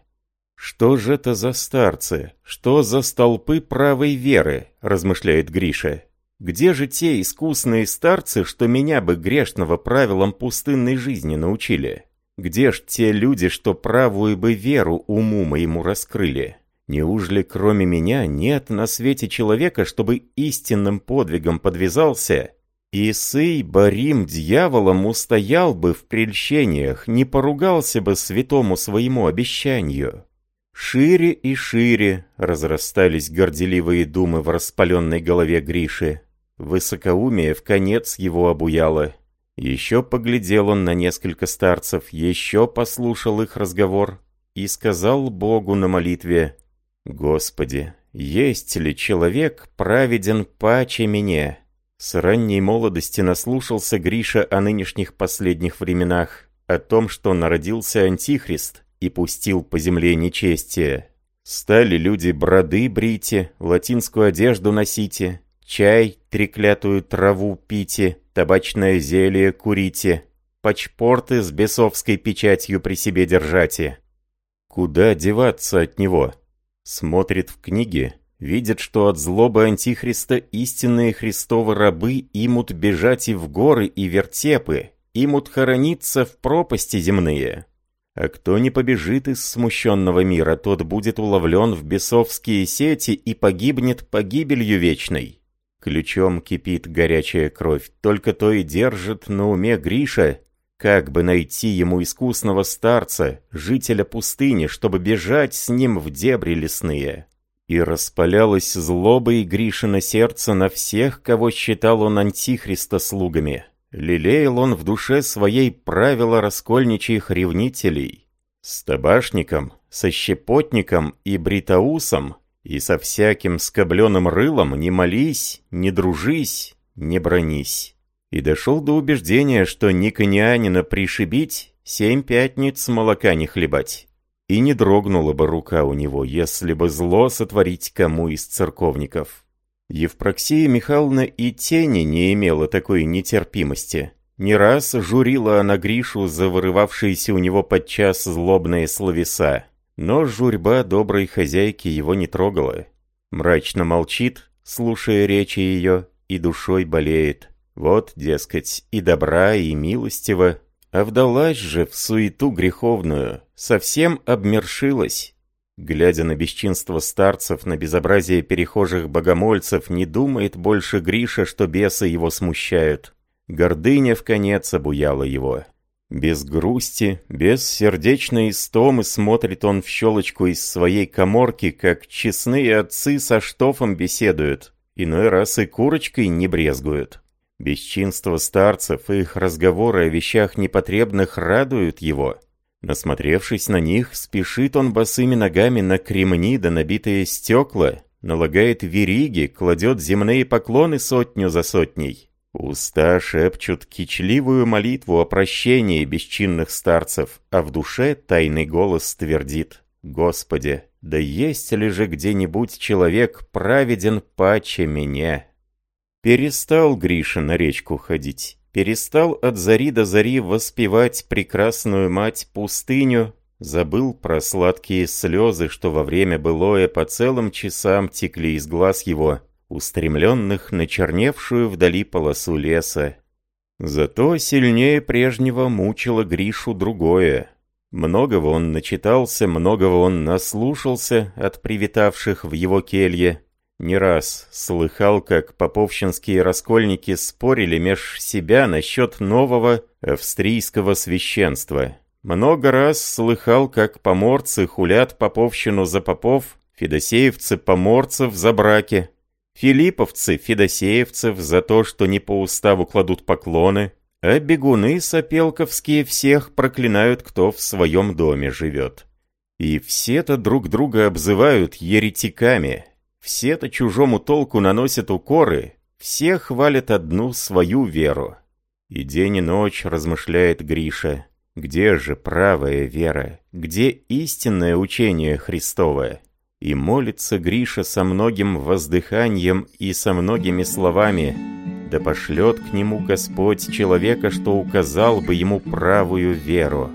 «Что же это за старцы? Что за столпы правой веры?» – размышляет Гриша. «Где же те искусные старцы, что меня бы грешного правилам пустынной жизни научили? Где ж те люди, что правую бы веру уму моему раскрыли? Неужели кроме меня нет на свете человека, чтобы истинным подвигом подвязался и сый Барим дьяволом устоял бы в прельщениях, не поругался бы святому своему обещанию. Шире и шире разрастались горделивые думы в распаленной голове Гриши. Высокоумие в конец его обуяло. Еще поглядел он на несколько старцев, еще послушал их разговор и сказал Богу на молитве, «Господи, есть ли человек праведен паче меня?» С ранней молодости наслушался Гриша о нынешних последних временах, о том, что народился Антихрист и пустил по земле нечестие. Стали люди броды брите, латинскую одежду носите, чай, треклятую траву пите, табачное зелье курите, пачпорты с бесовской печатью при себе держате. Куда деваться от него? Смотрит в книге, видят, что от злобы Антихриста истинные Христовы рабы имут бежать и в горы, и вертепы, имут хорониться в пропасти земные. А кто не побежит из смущенного мира, тот будет уловлен в бесовские сети и погибнет погибелью вечной. Ключом кипит горячая кровь, только то и держит на уме Гриша, как бы найти ему искусного старца, жителя пустыни, чтобы бежать с ним в дебри лесные. И распалялось злобой Гришина сердце на всех, кого считал он антихриста слугами. Лелеял он в душе своей правила раскольничьих ревнителей. С табашником, со щепотником и бритаусом, и со всяким скобленым рылом не молись, не дружись, не бронись. И дошел до убеждения, что никонианина пришибить, семь пятниц молока не хлебать. И не дрогнула бы рука у него, если бы зло сотворить кому из церковников. Евпроксия Михайловна и тени не имела такой нетерпимости. Не раз журила она Гришу за вырывавшиеся у него подчас злобные словеса. Но журьба доброй хозяйки его не трогала. Мрачно молчит, слушая речи ее, и душой болеет. Вот, дескать, и добра, и милостива. А вдалась же в суету греховную, совсем обмершилась. Глядя на бесчинство старцев, на безобразие перехожих богомольцев, не думает больше Гриша, что бесы его смущают. Гордыня в конец обуяла его. Без грусти, без сердечной истомы смотрит он в щелочку из своей коморки, как честные отцы со штофом беседуют, иной раз и курочкой не брезгуют. Бесчинство старцев и их разговоры о вещах непотребных радуют его. Насмотревшись на них, спешит он босыми ногами на кремни да набитые стекла, налагает вериги, кладет земные поклоны сотню за сотней. Уста шепчут кичливую молитву о прощении бесчинных старцев, а в душе тайный голос твердит «Господи, да есть ли же где-нибудь человек праведен паче меня?» Перестал Гриша на речку ходить, перестал от зари до зари воспевать прекрасную мать пустыню, забыл про сладкие слезы, что во время былое по целым часам текли из глаз его, устремленных на черневшую вдали полосу леса. Зато сильнее прежнего мучило Гришу другое. Многого он начитался, многого он наслушался от привитавших в его келье. Не раз слыхал, как поповщинские раскольники спорили меж себя насчет нового австрийского священства. Много раз слыхал, как поморцы хулят поповщину за попов, федосеевцы поморцев за браки, Филипповцы, федосеевцев за то, что не по уставу кладут поклоны, а бегуны сопелковские всех проклинают, кто в своем доме живет. И все-то друг друга обзывают еретиками, все-то чужому толку наносят укоры, все хвалят одну свою веру. И день и ночь размышляет Гриша, где же правая вера, где истинное учение Христовое? И молится Гриша со многим воздыханием и со многими словами, да пошлет к нему Господь человека, что указал бы ему правую веру.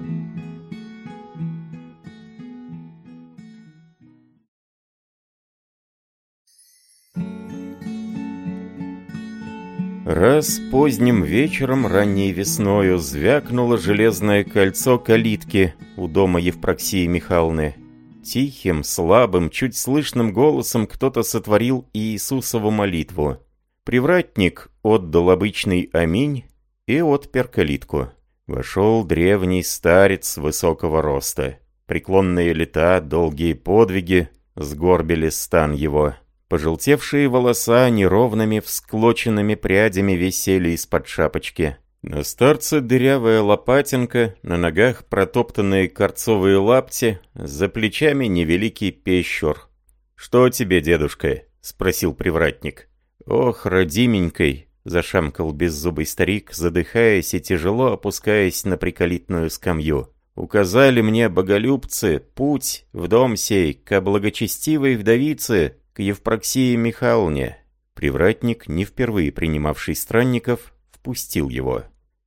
Раз поздним вечером, ранней весною, звякнуло железное кольцо калитки у дома Евпроксии Михайловны. Тихим, слабым, чуть слышным голосом кто-то сотворил Иисусову молитву. Привратник отдал обычный аминь и отпер калитку. Вошел древний старец высокого роста. Преклонные лета, долгие подвиги сгорбили стан его. Пожелтевшие волоса неровными всклоченными прядями висели из-под шапочки. На старце дырявая лопатинка, на ногах протоптанные корцовые лапти, за плечами невеликий пещер. «Что тебе, дедушка?» — спросил привратник. «Ох, родименькой!» — зашамкал беззубый старик, задыхаясь и тяжело опускаясь на приколитную скамью. «Указали мне боголюбцы путь в дом сей к благочестивой вдовице, к Евпроксии Михайловне». Привратник, не впервые принимавший странников, впустил его.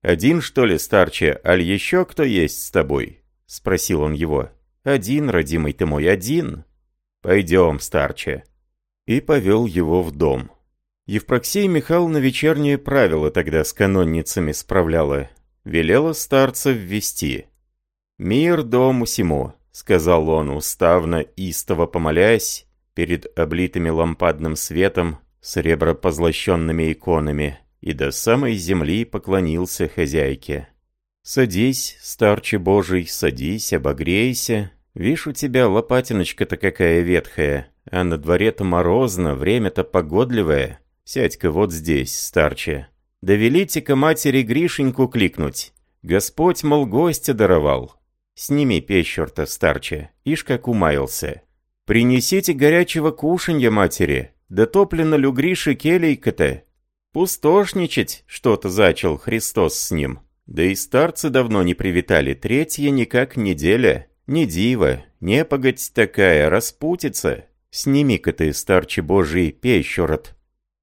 «Один, что ли, старче, аль еще кто есть с тобой?» — спросил он его. «Один, родимый ты мой, один. Пойдем, старче». И повел его в дом. Евпроксия Михайловна вечернее правила тогда с канонницами справляла. Велела старца ввести. «Мир дому сему», — сказал он, уставно, истово помолясь, перед облитыми лампадным светом, с ребропозлощенными иконами и до самой земли поклонился хозяйке. «Садись, старче божий, садись, обогрейся. Вишь, у тебя лопатиночка-то какая ветхая, а на дворе-то морозно, время-то погодливое. Сядь-ка вот здесь, старче. Довелите-ка матери Гришеньку кликнуть. Господь, мол, гостя даровал. Сними пещер-то, старче, ишь как умаился. Принесите горячего кушанья матери, да топлено лю Гриши келейка-то, Пустошничать что-то зачал Христос с ним. Да и старцы давно не привитали, третья никак неделя. Не диво, не погодь такая, распутится. Сними-ка ты, старче божий, пещерот.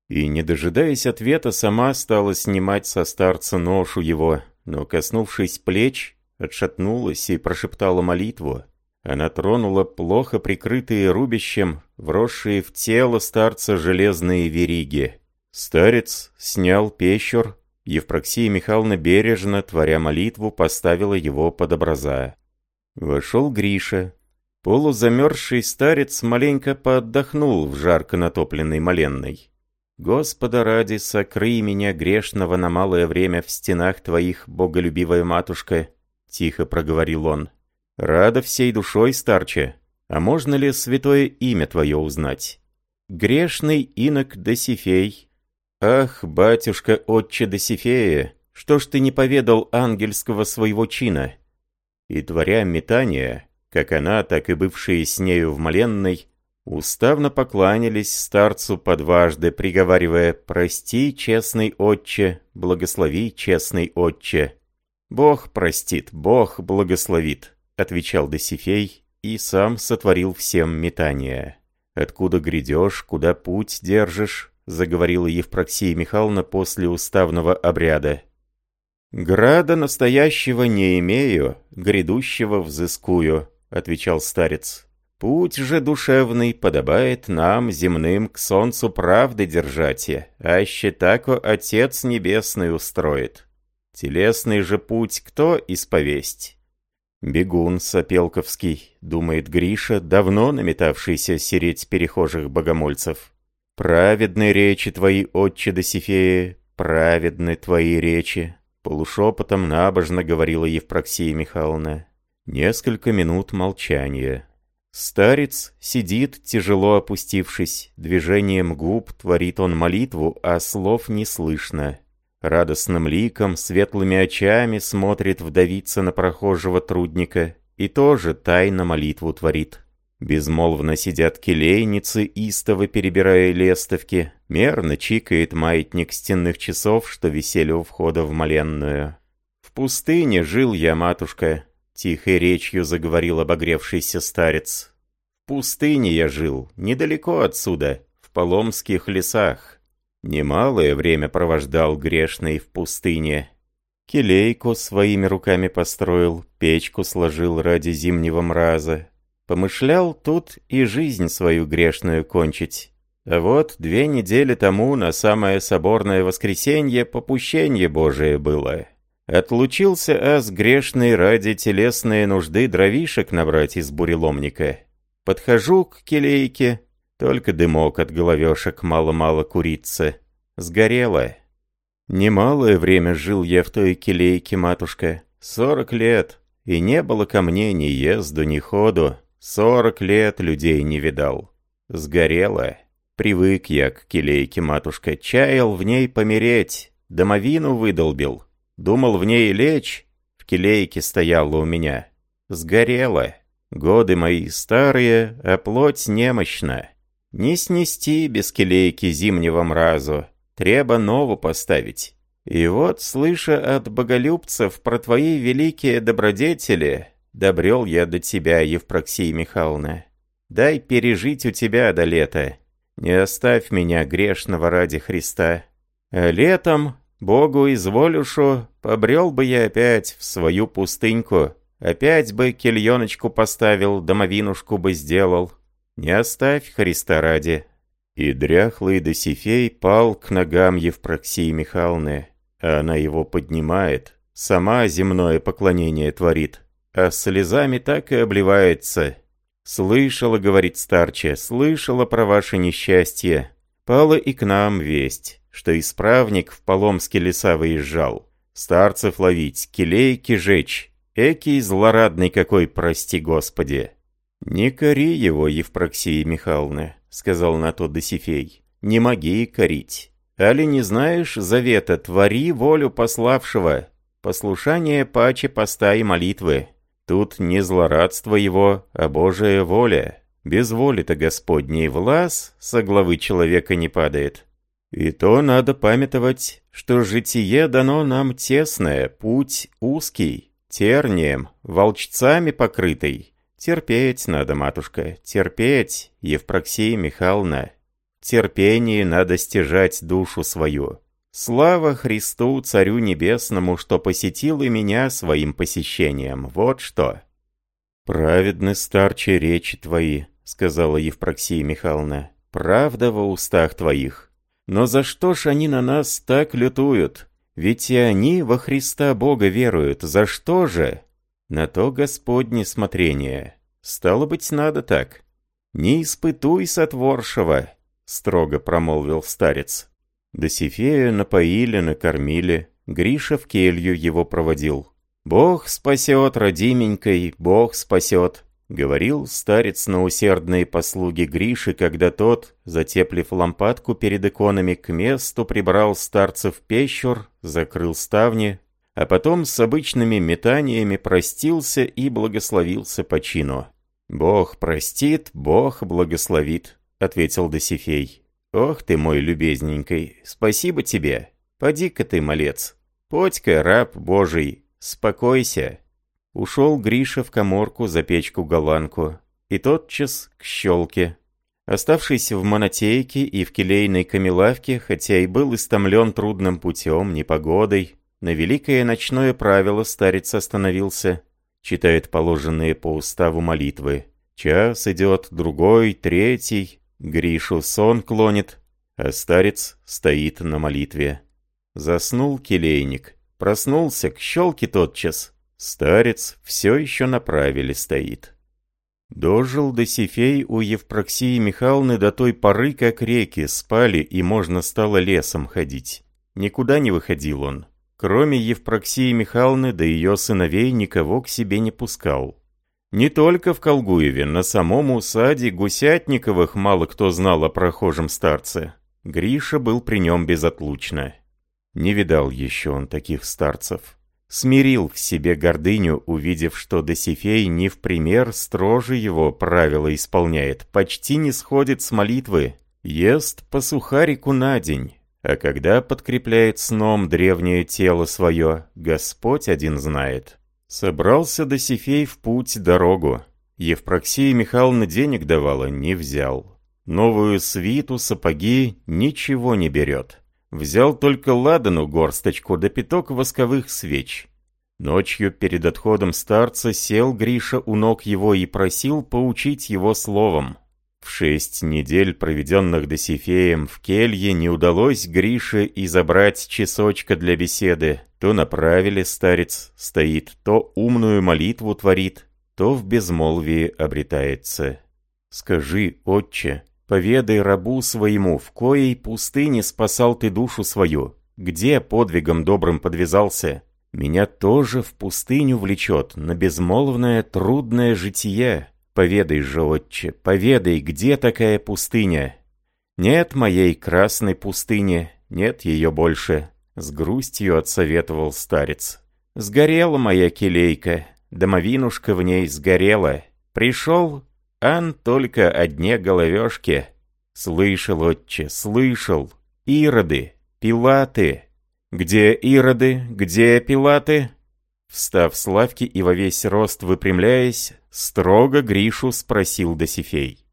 И, не дожидаясь ответа, сама стала снимать со старца ношу его, но, коснувшись плеч, отшатнулась и прошептала молитву. Она тронула плохо прикрытые рубищем, вросшие в тело старца железные вериги. Старец снял пещер, Евпроксия Михайловна бережно, творя молитву, поставила его под образа. Вошел Гриша. Полузамерзший старец маленько поотдохнул в жарко натопленной моленной. «Господа ради, сокрый меня грешного на малое время в стенах твоих, боголюбивая матушка», — тихо проговорил он. «Рада всей душой, старче. А можно ли святое имя твое узнать?» «Грешный инок Досифей». «Ах, батюшка, отче Досифея, что ж ты не поведал ангельского своего чина?» И творя метание, как она, так и бывшие с нею в моленной, уставно покланялись старцу подважды, приговаривая «Прости, честный отче, благослови, честный отче». «Бог простит, Бог благословит», — отвечал Досифей и сам сотворил всем метание. «Откуда грядешь, куда путь держишь?» — заговорила Евпроксия Михайловна после уставного обряда. «Града настоящего не имею, грядущего взыскую», — отвечал старец. «Путь же душевный подобает нам, земным, к солнцу правды держати, а счетако Отец Небесный устроит. Телесный же путь кто исповесть?» «Бегун Сапелковский», — думает Гриша, давно наметавшийся сереть перехожих богомольцев. «Праведны речи твои, отче Досифея, праведны твои речи», — полушепотом набожно говорила Евпроксия Михайловна. Несколько минут молчания. Старец сидит, тяжело опустившись, движением губ творит он молитву, а слов не слышно. Радостным ликом, светлыми очами смотрит вдовица на прохожего трудника и тоже тайно молитву творит. Безмолвно сидят келейницы, истово перебирая лестовки. Мерно чикает маятник стенных часов, что висели у входа в моленную. «В пустыне жил я, матушка», — тихой речью заговорил обогревшийся старец. «В пустыне я жил, недалеко отсюда, в Поломских лесах. Немалое время провождал грешный в пустыне. Келейку своими руками построил, печку сложил ради зимнего мраза. Помышлял тут и жизнь свою грешную кончить. А вот две недели тому на самое соборное воскресенье попущение Божие было. Отлучился аз грешный ради телесной нужды дровишек набрать из буреломника. Подхожу к келейке, только дымок от головешек мало-мало курица. Сгорело. Немалое время жил я в той келейке, матушка. Сорок лет. И не было ко мне ни езду, ни ходу. Сорок лет людей не видал. Сгорело. Привык я к келейке, матушка. Чаял в ней помереть. Домовину выдолбил. Думал в ней лечь. В келейке стояла у меня. Сгорело. Годы мои старые, а плоть немощна. Не снести без келейки зимнего мразу, треба нову поставить. И вот, слыша от боголюбцев про твои великие добродетели, добрел я до тебя, Евпроксия Михайловна. Дай пережить у тебя до лета. Не оставь меня грешного ради Христа. А летом, Богу изволюшу, побрел бы я опять в свою пустыньку, опять бы кельоночку поставил, домовинушку бы сделал, не оставь Христа ради». И дряхлый Досифей пал к ногам Евпроксии Михайловны, а она его поднимает, сама земное поклонение творит, а слезами так и обливается. «Слышала, — говорит старче, — слышала про ваше несчастье. Пала и к нам весть, что исправник в Поломске леса выезжал. Старцев ловить, келейки жечь. Экий злорадный какой, прости господи!» «Не кори его, Евпроксия Михайловна», — сказал на то Досифей. «Не моги корить. Али не знаешь завета, твори волю пославшего. Послушание паче поста и молитвы. Тут не злорадство его, а Божия воля. Без воли-то Господней влас со главы человека не падает. И то надо памятовать, что житие дано нам тесное, путь узкий, тернием, волчцами покрытый». «Терпеть надо, матушка, терпеть, Евпроксия Михайловна. терпение надо стяжать душу свою. Слава Христу, Царю Небесному, что посетил и меня своим посещением. Вот что. «Праведны старче речи твои», — сказала Евпроксия Михайловна. «Правда во устах твоих. Но за что ж они на нас так лютуют? Ведь и они во Христа Бога веруют. За что же? На то Господне смотрение. Стало быть, надо так. Не испытуй сотворшего, строго промолвил старец. Досифея напоили, накормили. Гриша в келью его проводил. «Бог спасет, родименькой, Бог спасет», — говорил старец на усердные послуги Гриши, когда тот, затеплив лампадку перед иконами, к месту прибрал старца в пещур, закрыл ставни, а потом с обычными метаниями простился и благословился по чину. «Бог простит, Бог благословит», — ответил Досифей. «Ох ты мой любезненький, спасибо тебе. Поди-ка ты, малец. Подь-ка, раб Божий, спокойся». Ушел Гриша в коморку за печку-голландку и тотчас к щелке. Оставшись в монотейке и в келейной камелавке, хотя и был истомлен трудным путем, непогодой, на великое ночное правило старец остановился, читает положенные по уставу молитвы. Час идет, другой, третий, Гришу сон клонит, а старец стоит на молитве. Заснул келейник, проснулся к щелке тотчас. Старец все еще на правиле стоит. Дожил Досифей у Евпроксии Михайловны до той поры, как реки спали и можно стало лесом ходить. Никуда не выходил он. Кроме Евпроксии Михайловны да ее сыновей никого к себе не пускал. Не только в Колгуеве, на самом усаде Гусятниковых мало кто знал о прохожем старце. Гриша был при нем безотлучно. Не видал еще он таких старцев. Смирил в себе гордыню, увидев, что Досифей не в пример строже его правила исполняет, почти не сходит с молитвы, ест по сухарику на день. А когда подкрепляет сном древнее тело свое, Господь один знает. Собрался Досифей в путь дорогу. Евпроксия Михайловна денег давала, не взял. Новую свиту, сапоги, ничего не берет. Взял только ладану горсточку да пяток восковых свеч. Ночью перед отходом старца сел Гриша у ног его и просил поучить его словом. В шесть недель, проведенных Досифеем в келье, не удалось Грише и забрать часочка для беседы. То направили старец стоит, то умную молитву творит, то в безмолвии обретается. Скажи, отче, поведай рабу своему, в коей пустыне спасал ты душу свою, где подвигом добрым подвязался? Меня тоже в пустыню влечет на безмолвное трудное житие. Поведай же, отче, поведай, где такая пустыня? Нет моей красной пустыни, нет ее больше. С грустью отсоветовал старец. «Сгорела моя келейка, домовинушка в ней сгорела. Пришел, ан только о дне головешки. Слышал, отче, слышал. Ироды, пилаты. Где ироды, где пилаты?» Встав с лавки и во весь рост выпрямляясь, строго Гришу спросил Досифей.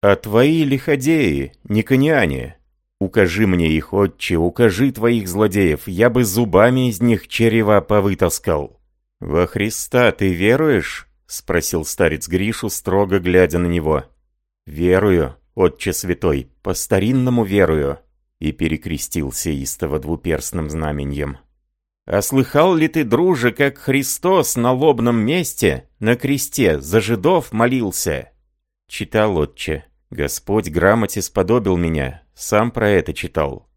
«А твои лиходеи, никониане, Укажи мне их, отче, укажи твоих злодеев, я бы зубами из них черева повытаскал». «Во Христа ты веруешь?» — спросил старец Гришу, строго глядя на него. «Верую, отче святой, по-старинному верую», — и перекрестился истово двуперстным знаменьем. «А слыхал ли ты, друже, как Христос на лобном месте, на кресте, за жидов молился?» Читал отче. «Господь грамоте сподобил меня, сам про это читал.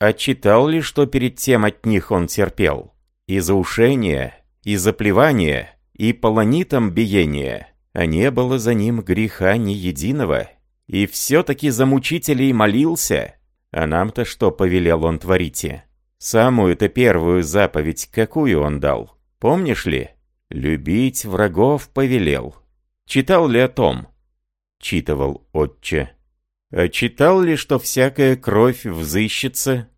А читал ли, что перед тем от них он терпел? И заушение, и заплевание, и полонитом биение. А не было за ним греха ни единого. И все-таки за мучителей молился. А нам-то что повелел он творите? Самую-то первую заповедь какую он дал? Помнишь ли? Любить врагов повелел. Читал ли о том? Читывал отче. А читал ли, что всякая кровь взыщется?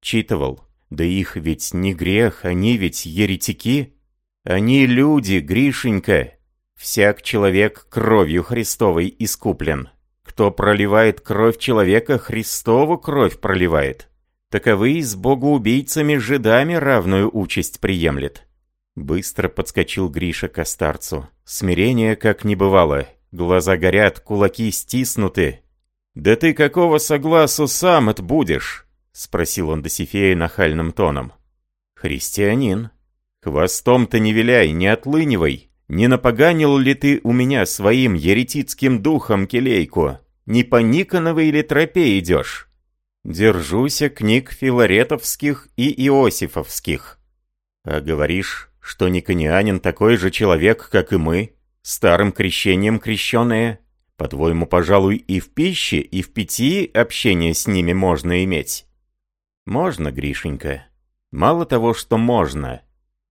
Читывал. Да их ведь не грех, они ведь еретики. Они люди, Гришенька. Всяк человек кровью Христовой искуплен. Кто проливает кровь человека, Христову кровь проливает. Таковы с богоубийцами-жидами равную участь приемлет. Быстро подскочил Гриша к старцу. Смирение как не бывало. Глаза горят, кулаки стиснуты. «Да ты какого согласу сам отбудешь?» — спросил он Досифея нахальным тоном. «Христианин. Хвостом-то не виляй, не отлынивай. Не напоганил ли ты у меня своим еретицким духом келейку? Не по Никоновой ли тропе идешь?» «Держуся книг филаретовских и иосифовских». «А говоришь, что никонианин такой же человек, как и мы, старым крещением крещеные. По-твоему, пожалуй, и в пище, и в питье общение с ними можно иметь? Можно, Гришенька. Мало того, что можно.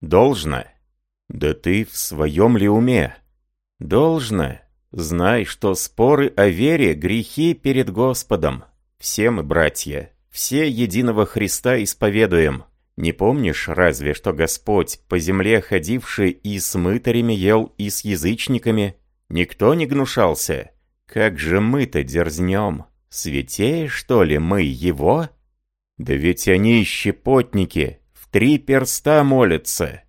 Должно. Да ты в своем ли уме? Должно. Знай, что споры о вере — грехи перед Господом. Все мы братья, все единого Христа исповедуем. Не помнишь разве, что Господь, по земле ходивший и с мытарями ел, и с язычниками? Никто не гнушался. Как же мы-то дерзнем? Святее, что ли, мы его? Да ведь они щепотники, в три перста молятся.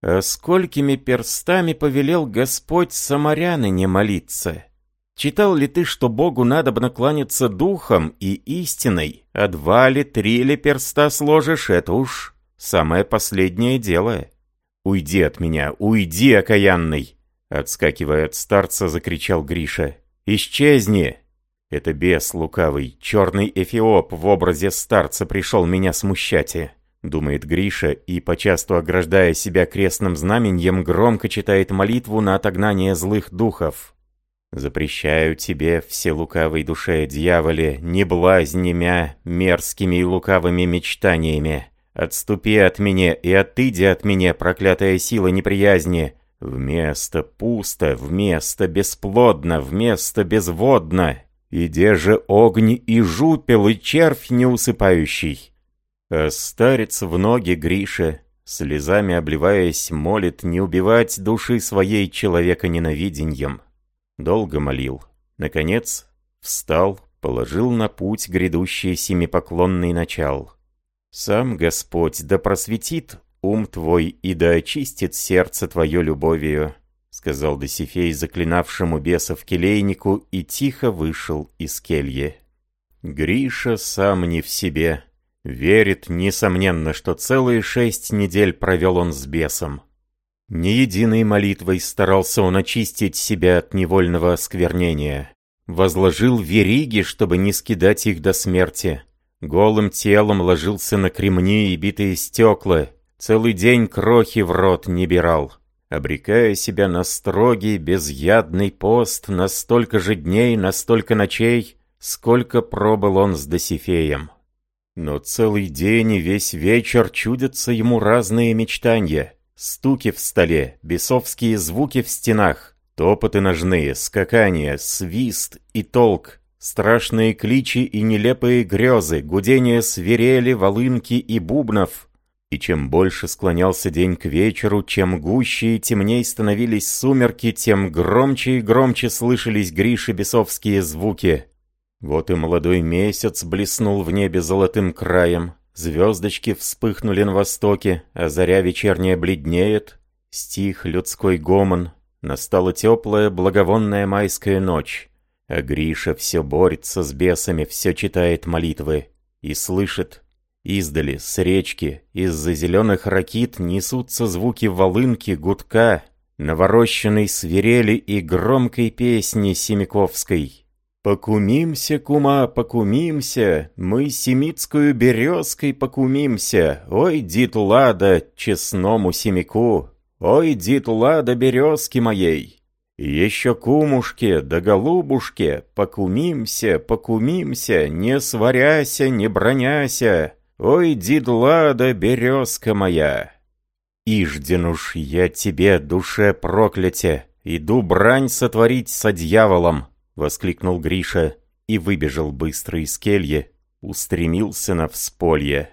А сколькими перстами повелел Господь самаряны не молиться? Читал ли ты, что Богу надо бы накланяться духом и истиной, а два ли, три ли перста сложишь, это уж самое последнее дело. Уйди от меня, уйди, окаянный!» Отскакивая от старца, закричал Гриша. «Исчезни!» Это бес лукавый, черный эфиоп в образе старца пришел меня смущать, думает Гриша и, почасту ограждая себя крестным знаменем, громко читает молитву на отогнание злых духов. Запрещаю тебе, все лукавой душе дьяволе, не блазни мя мерзкими и лукавыми мечтаниями. Отступи от меня и отыди от меня, проклятая сила неприязни. Вместо пусто, вместо бесплодно, вместо безводно. Иде же огонь и жупел, и червь неусыпающий. А старец в ноги Гриша, слезами обливаясь, молит не убивать души своей человека ненавиденьем. Долго молил. Наконец, встал, положил на путь грядущий семипоклонный начал. «Сам Господь да просветит ум твой и да очистит сердце твое любовью», сказал Досифей заклинавшему бесов келейнику и тихо вышел из кельи. Гриша сам не в себе. Верит, несомненно, что целые шесть недель провел он с бесом. Ни единой молитвой старался он очистить себя от невольного осквернения. Возложил вериги, чтобы не скидать их до смерти. Голым телом ложился на кремни и битые стекла. Целый день крохи в рот не бирал. Обрекая себя на строгий, безъядный пост на столько же дней, на столько ночей, сколько пробыл он с Досифеем. Но целый день и весь вечер чудятся ему разные мечтания — Стуки в столе, бесовские звуки в стенах, топоты ножные, скакания, свист и толк, страшные кличи и нелепые грезы, гудение свирели, волынки и бубнов. И чем больше склонялся день к вечеру, чем гуще и темней становились сумерки, тем громче и громче слышались Гриши бесовские звуки. Вот и молодой месяц блеснул в небе золотым краем, Звездочки вспыхнули на востоке, а заря вечерняя бледнеет. Стих людской гомон. Настала теплая, благовонная майская ночь. А Гриша все борется с бесами, все читает молитвы. И слышит. Издали, с речки, из-за зеленых ракит несутся звуки волынки, гудка, наворощенной свирели и громкой песни Семиковской. Покумимся, кума, покумимся, мы семитскую березкой покумимся. Ой, дит лада, честному семику, ой, дит лада березки моей. Еще кумушке да голубушке, покумимся, покумимся, не сваряся, не броняся. Ой, дидлада, березка моя. Ижден уж я тебе, душе прокляте, иду брань сотворить со дьяволом воскликнул Гриша и выбежал быстро из кельи, устремился на всполье.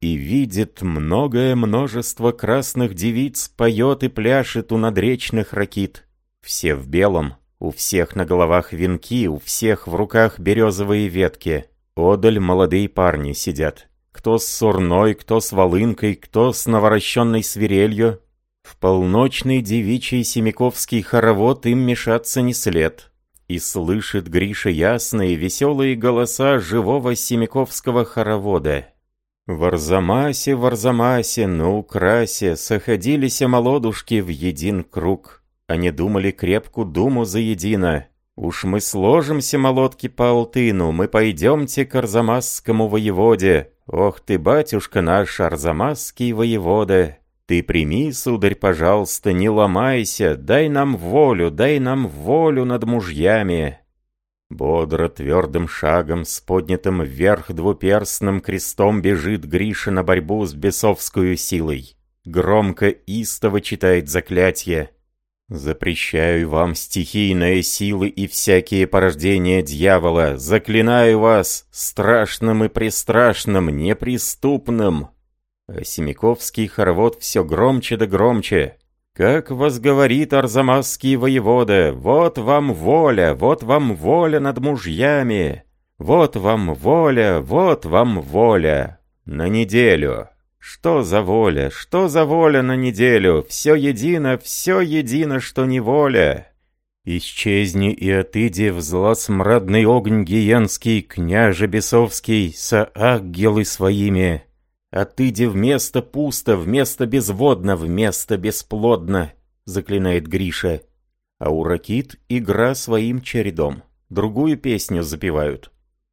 И видит многое множество красных девиц, поет и пляшет у надречных ракит. Все в белом, У всех на головах венки, у всех в руках березовые ветки. Одаль молодые парни сидят. Кто с сурной, кто с волынкой, кто с новорощенной свирелью. В полночный девичий семиковский хоровод им мешаться не след. И слышит Гриша ясные, веселые голоса живого семиковского хоровода. В Арзамасе, в Арзамасе, на Украсе Соходились молодушки в един круг. Они думали крепку думу заедино. Уж мы сложимся, молотки по Алтыну, Мы пойдемте к Арзамасскому воеводе. Ох ты, батюшка наш, Арзамасский воевода! Ты прими, сударь, пожалуйста, не ломайся, Дай нам волю, дай нам волю над мужьями. Бодро, твердым шагом, с поднятым вверх двуперстным крестом бежит Гриша на борьбу с бесовскую силой. Громко истово читает заклятие. «Запрещаю вам стихийные силы и всякие порождения дьявола. Заклинаю вас страшным и престрашным, неприступным». А Семиковский хоровод все громче да громче. Как возговорит арзамасский воевода, вот вам воля, вот вам воля над мужьями, вот вам воля, вот вам воля. На неделю. Что за воля, что за воля на неделю? Все едино, все едино, что не воля. Исчезни и отыди в злосмрадный огонь гиенский, княже бесовский, со ангелы своими. «Отыди в место пусто, в место безводно, в место бесплодно», — заклинает Гриша. А у Ракит игра своим чередом. Другую песню запевают.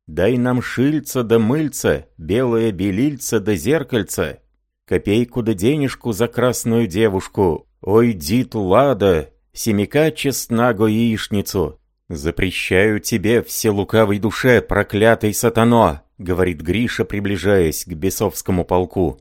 «Дай нам шильца да мыльца, белое белильца да зеркальца, копейку да денежку за красную девушку, ой, дит лада, семика честнаго яичницу. Запрещаю тебе, все лукавой душе, проклятый сатано, — говорит Гриша, приближаясь к бесовскому полку.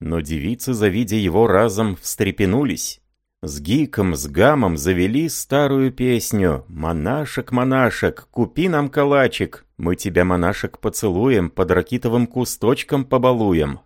Но девицы, завидя его, разом встрепенулись. С гиком, с гамом завели старую песню «Монашек, монашек, купи нам калачик, мы тебя, монашек, поцелуем, под ракитовым кусточком побалуем».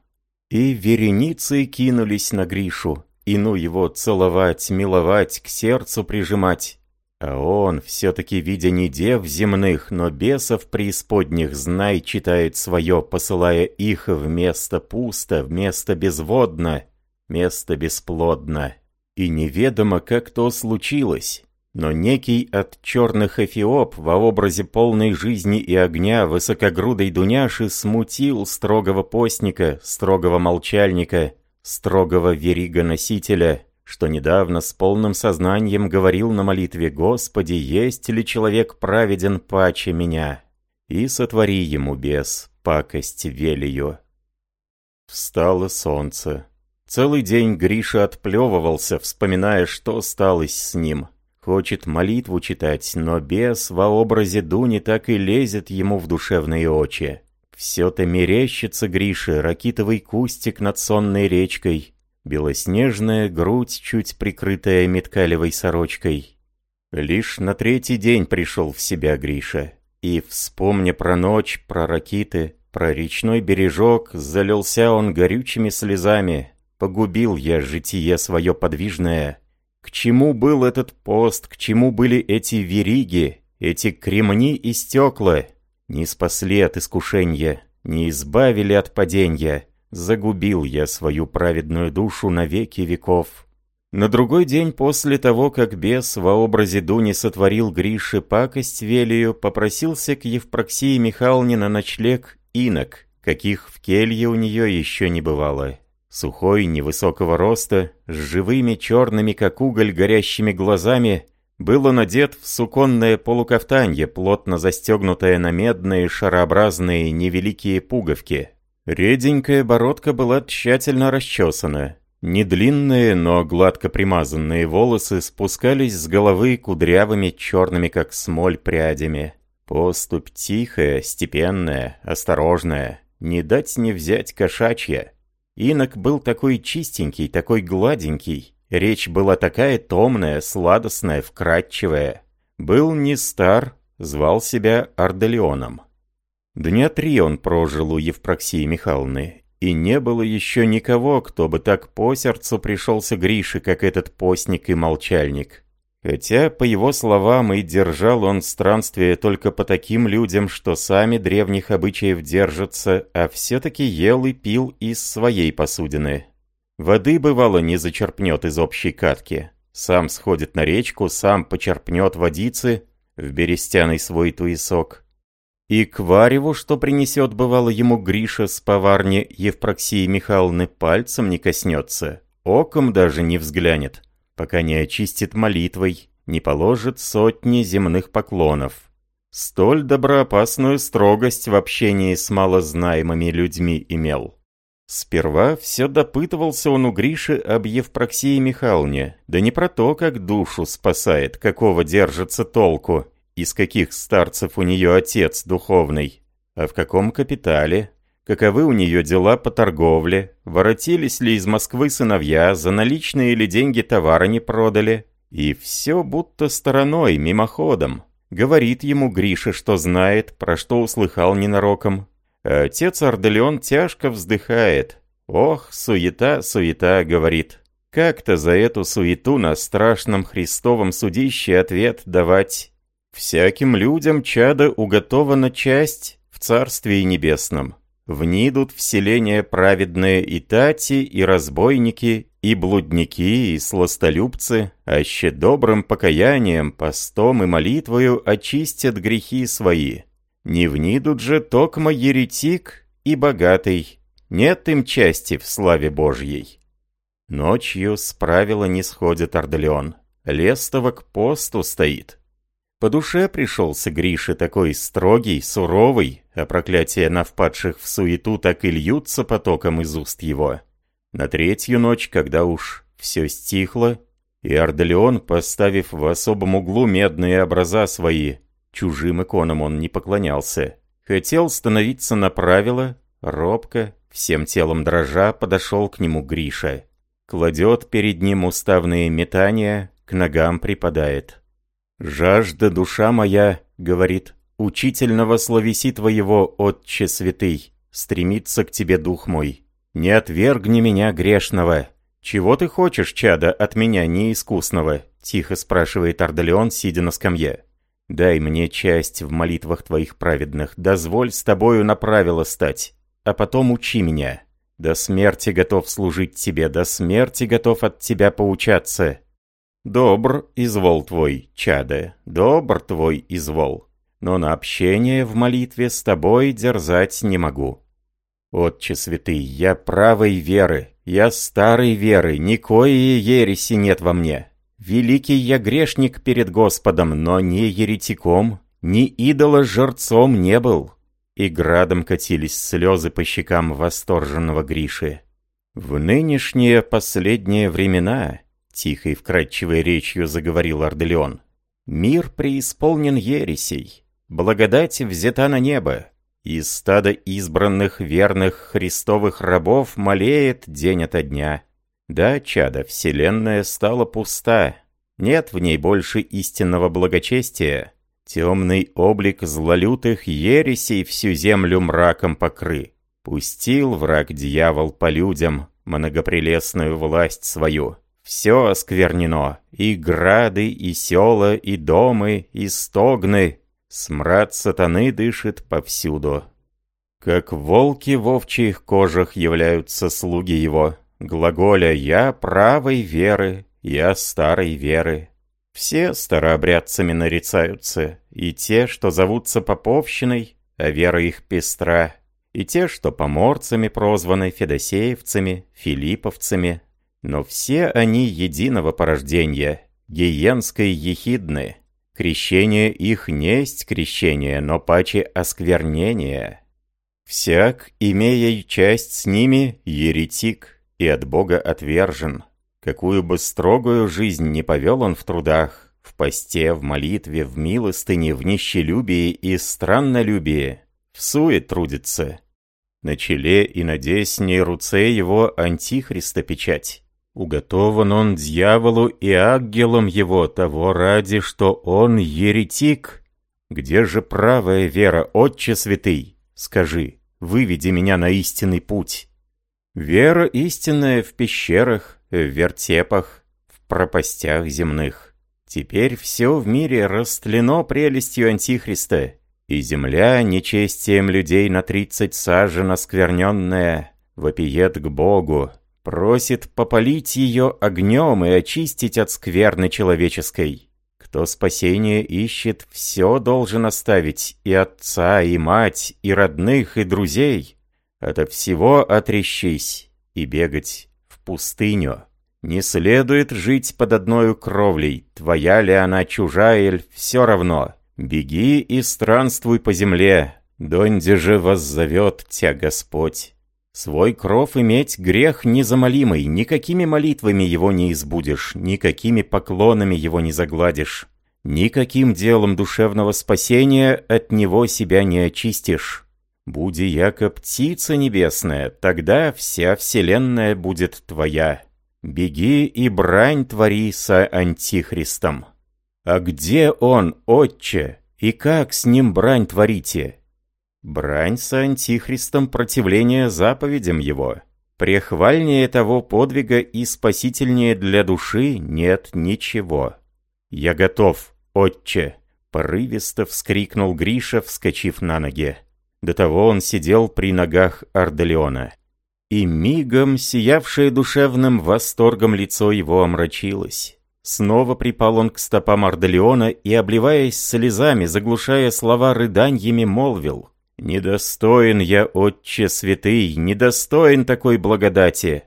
И вереницы кинулись на Гришу, и ну его целовать, миловать, к сердцу прижимать. А он, все-таки видя не дев земных, но бесов преисподних, знай, читает свое, посылая их вместо пусто, вместо безводно, место бесплодно. И неведомо, как то случилось. Но некий от черных эфиоп во образе полной жизни и огня высокогрудой Дуняши смутил строгого постника, строгого молчальника, строгого верига-носителя, что недавно с полным сознанием говорил на молитве «Господи, есть ли человек праведен паче меня?» И сотвори ему без пакость велию. Встало солнце. Целый день Гриша отплевывался, вспоминая, что сталось с ним. Хочет молитву читать, но бес во образе Дуни так и лезет ему в душевные очи. Все-то мерещится Грише ракитовый кустик над сонной речкой, белоснежная грудь, чуть прикрытая меткалевой сорочкой. Лишь на третий день пришел в себя Гриша, и, вспомня про ночь, про ракиты, про речной бережок, залился он горючими слезами. Погубил я житие свое подвижное. К чему был этот пост, к чему были эти вериги, эти кремни и стекла? Не спасли от искушения, не избавили от падения. Загубил я свою праведную душу на веки веков. На другой день после того, как бес во образе Дуни сотворил Грише пакость велию, попросился к Евпроксии Михайловне на ночлег инок, каких в келье у нее еще не бывало. Сухой, невысокого роста, с живыми черными, как уголь, горящими глазами, был он одет в суконное полукафтанье, плотно застегнутое на медные шарообразные невеликие пуговки. Реденькая бородка была тщательно расчесана. Недлинные, но гладко примазанные волосы спускались с головы кудрявыми черными, как смоль, прядями. Поступь тихая, степенная, осторожная. Не дать не взять кошачья. Инок был такой чистенький, такой гладенький. Речь была такая томная, сладостная, вкрадчивая. Был не стар, звал себя Арделеоном. Дня три он прожил у Евпроксии Михайловны, и не было еще никого, кто бы так по сердцу пришелся Грише, как этот постник и молчальник. Хотя, по его словам, и держал он странствие только по таким людям, что сами древних обычаев держатся, а все-таки ел и пил из своей посудины. Воды, бывало, не зачерпнет из общей катки. Сам сходит на речку, сам почерпнет водицы в берестяный свой туесок. И к вареву, что принесет, бывало, ему Гриша с поварни Евпроксии Михайловны, пальцем не коснется, оком даже не взглянет пока не очистит молитвой, не положит сотни земных поклонов. Столь доброопасную строгость в общении с малознаемыми людьми имел. Сперва все допытывался он у Гриши об Евпроксии Михайловне, да не про то, как душу спасает, какого держится толку, из каких старцев у нее отец духовный, а в каком капитале, каковы у нее дела по торговле, воротились ли из Москвы сыновья, за наличные или деньги товары не продали. И все будто стороной, мимоходом. Говорит ему Гриша, что знает, про что услыхал ненароком. А отец Арделеон тяжко вздыхает. «Ох, суета, суета», — говорит. «Как-то за эту суету на страшном Христовом судище ответ давать?» Всяким людям чада уготована часть в Царстве Небесном. В селение праведные и тати, и разбойники, и блудники, и сластолюбцы, аще добрым покаянием, постом и молитвою очистят грехи свои. Не внидут же токмо еретик и богатый, нет им части в славе Божьей. Ночью с правила не сходит Ордолеон, Лестово к посту стоит. По душе пришелся Грише такой строгий, суровый, а проклятия на впадших в суету так и льются потоком из уст его. На третью ночь, когда уж все стихло, и Арделеон, поставив в особом углу медные образа свои, чужим иконам он не поклонялся, хотел становиться на правила, робко, всем телом дрожа, подошел к нему Гриша. Кладет перед ним уставные метания, к ногам припадает. «Жажда душа моя, — говорит, — учительного словеси твоего, Отче святый, стремится к тебе дух мой. Не отвергни меня грешного. Чего ты хочешь, чада, от меня неискусного?» — тихо спрашивает Ардалион, сидя на скамье. «Дай мне часть в молитвах твоих праведных, дозволь с тобою на правила стать, а потом учи меня. До смерти готов служить тебе, до смерти готов от тебя поучаться». Добр извол твой, чаде, добр твой извол, но на общение в молитве с тобой дерзать не могу. Отче святый, я правой веры, я старой веры, никоей ереси нет во мне. Великий я грешник перед Господом, но ни еретиком, ни идола-жерцом не был. И градом катились слезы по щекам восторженного Гриши. В нынешние последние времена Тихой вкрадчивой речью заговорил Арделеон. «Мир преисполнен ересей, благодать взята на небо, и стадо избранных верных христовых рабов малеет день ото дня. Да, чада, вселенная стала пуста, нет в ней больше истинного благочестия. Темный облик злолютых ересей всю землю мраком покры. Пустил враг-дьявол по людям многопрелестную власть свою. Все осквернено, и грады, и села, и домы, и стогны. Смрад сатаны дышит повсюду. Как волки в овчьих кожах являются слуги его, глаголя «я правой веры, я старой веры». Все старообрядцами нарицаются, и те, что зовутся поповщиной, а вера их пестра, и те, что поморцами прозваны федосеевцами, филипповцами, но все они единого порождения, гиенской ехидны. Крещение их несть крещение, но паче осквернение. Всяк, имея часть с ними, еретик и от Бога отвержен. Какую бы строгую жизнь не повел он в трудах, в посте, в молитве, в милостыне, в нищелюбии и страннолюбии, в суе трудится. На челе и на десне руце его антихриста печать. Уготован он дьяволу и ангелам его того ради, что он еретик. Где же правая вера, Отче Святый? Скажи, выведи меня на истинный путь. Вера истинная в пещерах, в вертепах, в пропастях земных. Теперь все в мире растлено прелестью Антихриста, и земля нечестием людей на тридцать сажен оскверненная вопиет к Богу, просит попалить ее огнем и очистить от скверны человеческой. Кто спасение ищет, все должен оставить, и отца, и мать, и родных, и друзей. Ото всего отрещись и бегать в пустыню. Не следует жить под одной кровлей, твоя ли она, чужая ли, все равно. Беги и странствуй по земле, донде же воззовет тебя Господь. Свой кров иметь грех незамолимый, никакими молитвами его не избудешь, никакими поклонами его не загладишь, никаким делом душевного спасения от него себя не очистишь. Буди яко птица небесная, тогда вся вселенная будет твоя. Беги и брань твори со Антихристом. А где он, отче, и как с ним брань творите? Брань с антихристом противление заповедям его. Прехвальнее того подвига и спасительнее для души нет ничего. «Я готов, отче!» — порывисто вскрикнул Гриша, вскочив на ноги. До того он сидел при ногах Арделеона. И мигом, сиявшее душевным восторгом лицо его омрачилось. Снова припал он к стопам Арделеона и, обливаясь слезами, заглушая слова рыданьями, молвил — «Недостоин я, Отче Святый, недостоин такой благодати.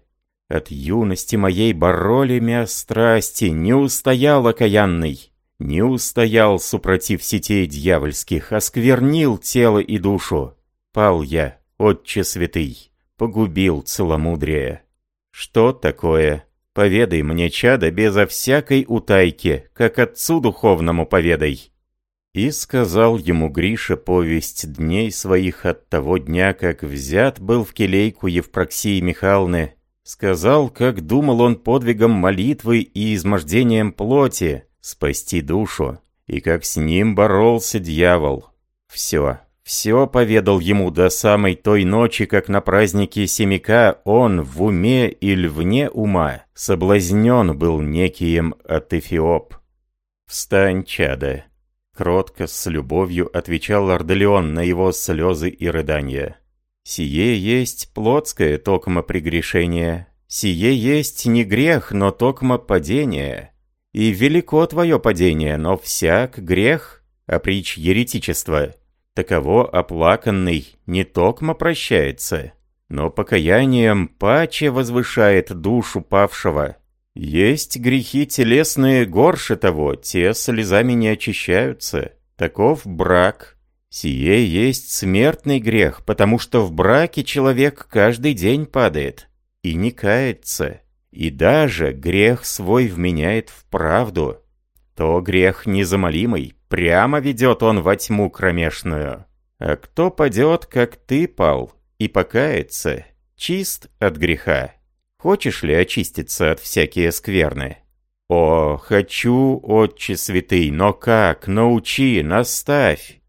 От юности моей бороли мя страсти, не устоял окаянный, не устоял, супротив сетей дьявольских, осквернил тело и душу. Пал я, Отче Святый, погубил целомудрие. Что такое? Поведай мне, чадо, безо всякой утайки, как отцу духовному поведай». И сказал ему Гриша повесть дней своих от того дня, как взят был в келейку Евпроксии Михайловны. Сказал, как думал он подвигом молитвы и измождением плоти спасти душу, и как с ним боролся дьявол. Все, все поведал ему до самой той ночи, как на празднике Семика он в уме или вне ума соблазнен был некием от Эфиоп. «Встань, чадо!» Кротко, с любовью отвечал Арделеон на его слезы и рыдания. «Сие есть плотское токмо прегрешение, сие есть не грех, но токмо падение. И велико твое падение, но всяк грех, а притч еретичества. Таково оплаканный не токмо прощается, но покаянием паче возвышает душу павшего». Есть грехи телесные горше того, те слезами не очищаются. Таков брак. Сие есть смертный грех, потому что в браке человек каждый день падает и не кается. И даже грех свой вменяет в правду. То грех незамолимый, прямо ведет он во тьму кромешную. А кто падет, как ты пал, и покается, чист от греха. Хочешь ли очиститься от всякие скверны? О, хочу, отче святый, но как? Научи, наставь.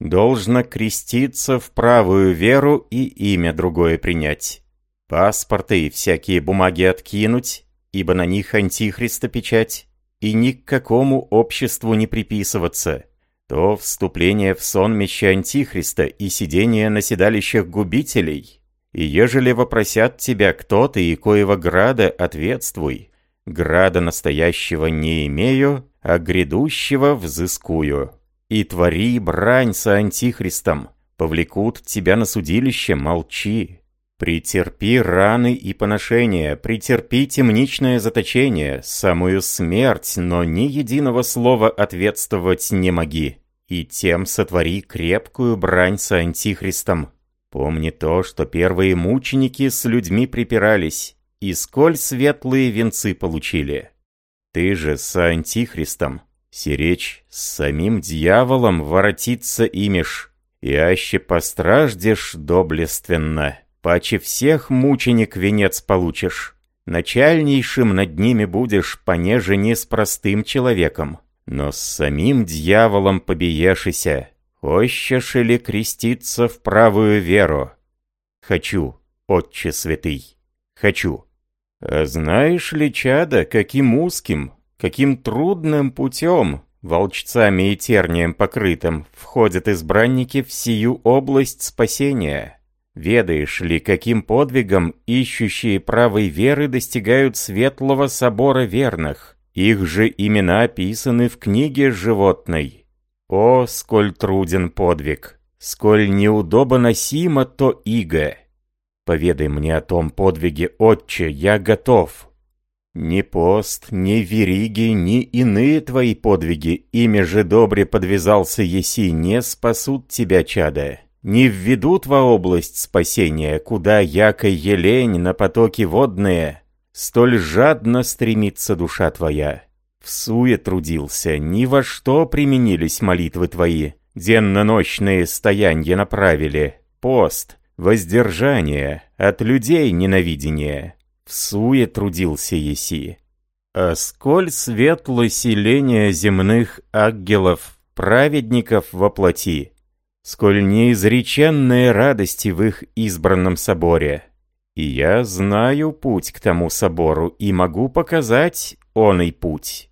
Должно креститься в правую веру и имя другое принять. Паспорты и всякие бумаги откинуть, ибо на них антихриста печать, и ни к какому обществу не приписываться. То вступление в сон меща антихриста и сидение на седалищах губителей — и ежели вопросят тебя, кто ты и коего града, ответствуй. Града настоящего не имею, а грядущего взыскую. И твори брань со антихристом, повлекут тебя на судилище, молчи. Претерпи раны и поношения, претерпи темничное заточение, самую смерть, но ни единого слова ответствовать не моги. И тем сотвори крепкую брань с антихристом, Помни то, что первые мученики с людьми припирались, и сколь светлые венцы получили. Ты же с антихристом, сиречь с самим дьяволом воротиться имешь, и аще постраждешь доблественно, паче всех мученик венец получишь. Начальнейшим над ними будешь, понеже не с простым человеком, но с самим дьяволом побиешися, Хочешь ли креститься в правую веру? Хочу, отче святый, хочу. А знаешь ли, чада, каким узким, каким трудным путем, волчцами и тернием покрытым, входят избранники в сию область спасения. Ведаешь ли, каким подвигом ищущие правой веры достигают светлого собора верных? Их же имена описаны в книге животной. О, сколь труден подвиг! Сколь неудобоносимо то иго! Поведай мне о том подвиге, отче, я готов. Ни пост, ни вериги, ни иные твои подвиги, ими же добре подвязался еси, не спасут тебя, чада не введут во область спасения, куда яко елень на потоки водные, столь жадно стремится душа твоя. В суе трудился, ни во что применились молитвы твои, денно-ночные стоянья направили, пост, воздержание, от людей ненавидение. В суе трудился еси. А сколь светло селение земных ангелов, праведников воплоти, сколь неизреченные радости в их избранном соборе. И я знаю путь к тому собору и могу показать оный путь.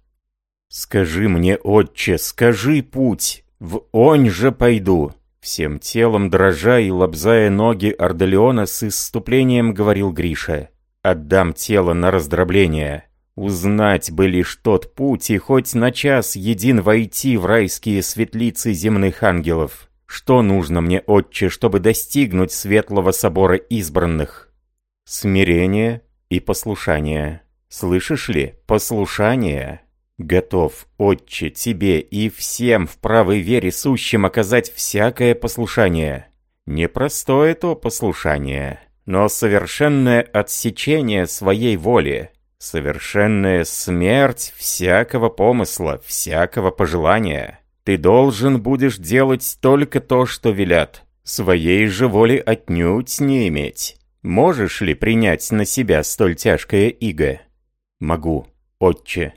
Скажи мне, отче, скажи путь, в онь же пойду. Всем телом дрожа и лобзая ноги Ордолеона с исступлением говорил Гриша. Отдам тело на раздробление. Узнать бы лишь тот путь и хоть на час един войти в райские светлицы земных ангелов. Что нужно мне, отче, чтобы достигнуть светлого собора избранных? Смирение и послушание. Слышишь ли? Послушание. Готов, отче, тебе и всем в правой вере сущим оказать всякое послушание. Непростое то послушание, но совершенное отсечение своей воли, совершенная смерть всякого помысла, всякого пожелания. Ты должен будешь делать только то, что велят. Своей же воли отнюдь не иметь. Можешь ли принять на себя столь тяжкое иго? Могу, отче.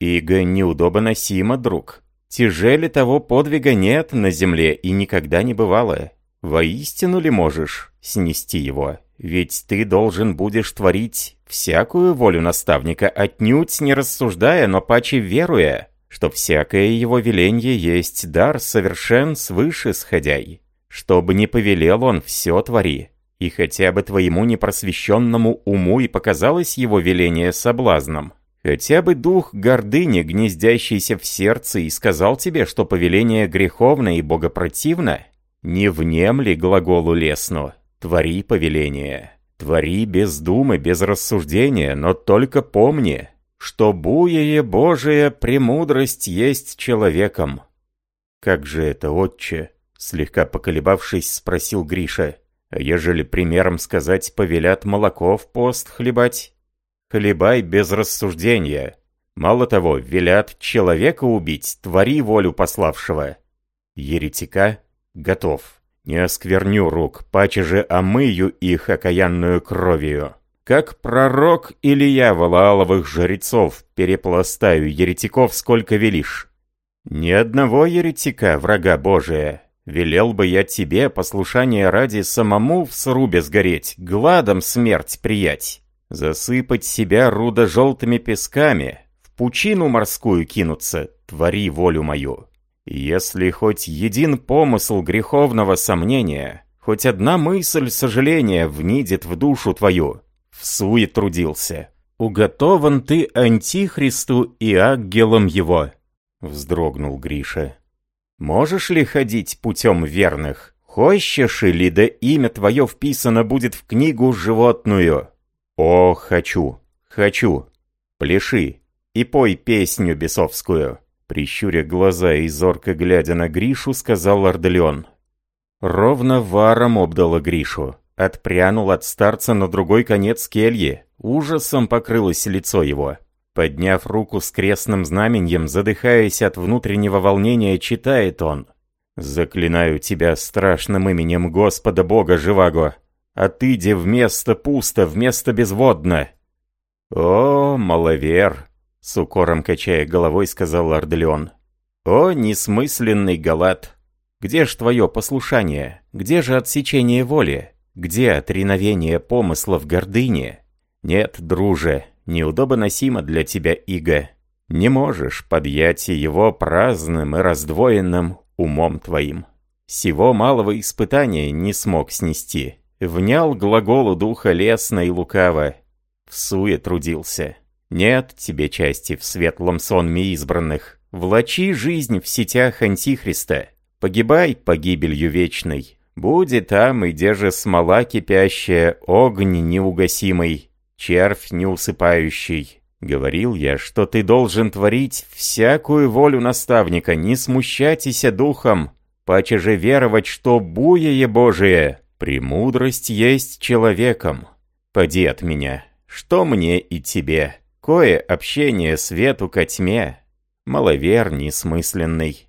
Иго неудобоносимо, друг. Тяжели того подвига нет на земле и никогда не бывало. Воистину ли можешь снести его? Ведь ты должен будешь творить всякую волю наставника, отнюдь не рассуждая, но паче веруя что всякое его веленье есть дар совершен свыше сходяй. Чтобы не повелел он, все твори. И хотя бы твоему непросвещенному уму и показалось его веление соблазном, хотя бы дух гордыни, гнездящийся в сердце, и сказал тебе, что повеление греховно и богопротивно, не внемли глаголу лесну, твори повеление. Твори без думы, без рассуждения, но только помни, что буяе Божия премудрость есть человеком. «Как же это, отче?» — слегка поколебавшись, спросил Гриша. «А ежели примером сказать, повелят молоко в пост хлебать?» «Хлебай без рассуждения. Мало того, велят человека убить, твори волю пославшего». «Еретика? Готов. Не оскверню рук, паче же омыю их окаянную кровью» как пророк Илья Валааловых жрецов, перепластаю еретиков сколько велишь. Ни одного еретика, врага Божия, велел бы я тебе, послушание ради, самому в срубе сгореть, гладом смерть приять, засыпать себя рудо-желтыми песками, в пучину морскую кинуться, твори волю мою. Если хоть един помысл греховного сомнения, хоть одна мысль сожаления внидит в душу твою, в суе трудился. Уготован ты антихристу и ангелом его, вздрогнул Гриша. Можешь ли ходить путем верных? Хочешь ли, да имя твое вписано будет в книгу животную? О, хочу, хочу. Пляши и пой песню бесовскую. Прищуря глаза и зорко глядя на Гришу, сказал Ордолеон. Ровно варом обдало Гришу. Отпрянул от старца на другой конец кельи. Ужасом покрылось лицо его. Подняв руку с крестным знаменем, задыхаясь от внутреннего волнения, читает он. «Заклинаю тебя страшным именем Господа Бога Живаго. Отыди вместо пусто, вместо безводно». «О, маловер!» — с укором качая головой, сказал Арделеон. «О, несмысленный галат! Где ж твое послушание? Где же отсечение воли? Где отреновение помысла в гордыне? Нет, друже, неудобоносимо для тебя иго. Не можешь подъять его праздным и раздвоенным умом твоим. Сего малого испытания не смог снести. Внял глаголу духа лесно и лукаво. В суе трудился. Нет тебе части в светлом сонме избранных. Влачи жизнь в сетях Антихриста. Погибай погибелью вечной. Будет там, и где же смола кипящая, огонь неугасимый, червь неусыпающий. Говорил я, что ты должен творить всякую волю наставника, не смущайтеся духом, паче же веровать, что буяе Божие, премудрость есть человеком. Поди от меня, что мне и тебе, кое общение свету ко тьме, маловер несмысленный.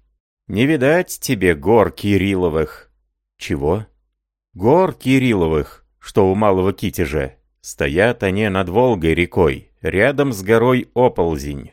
Не видать тебе гор Кирилловых. Чего? Гор Кирилловых, что у Малого Китежа. Стоят они над Волгой рекой, рядом с горой Оползень.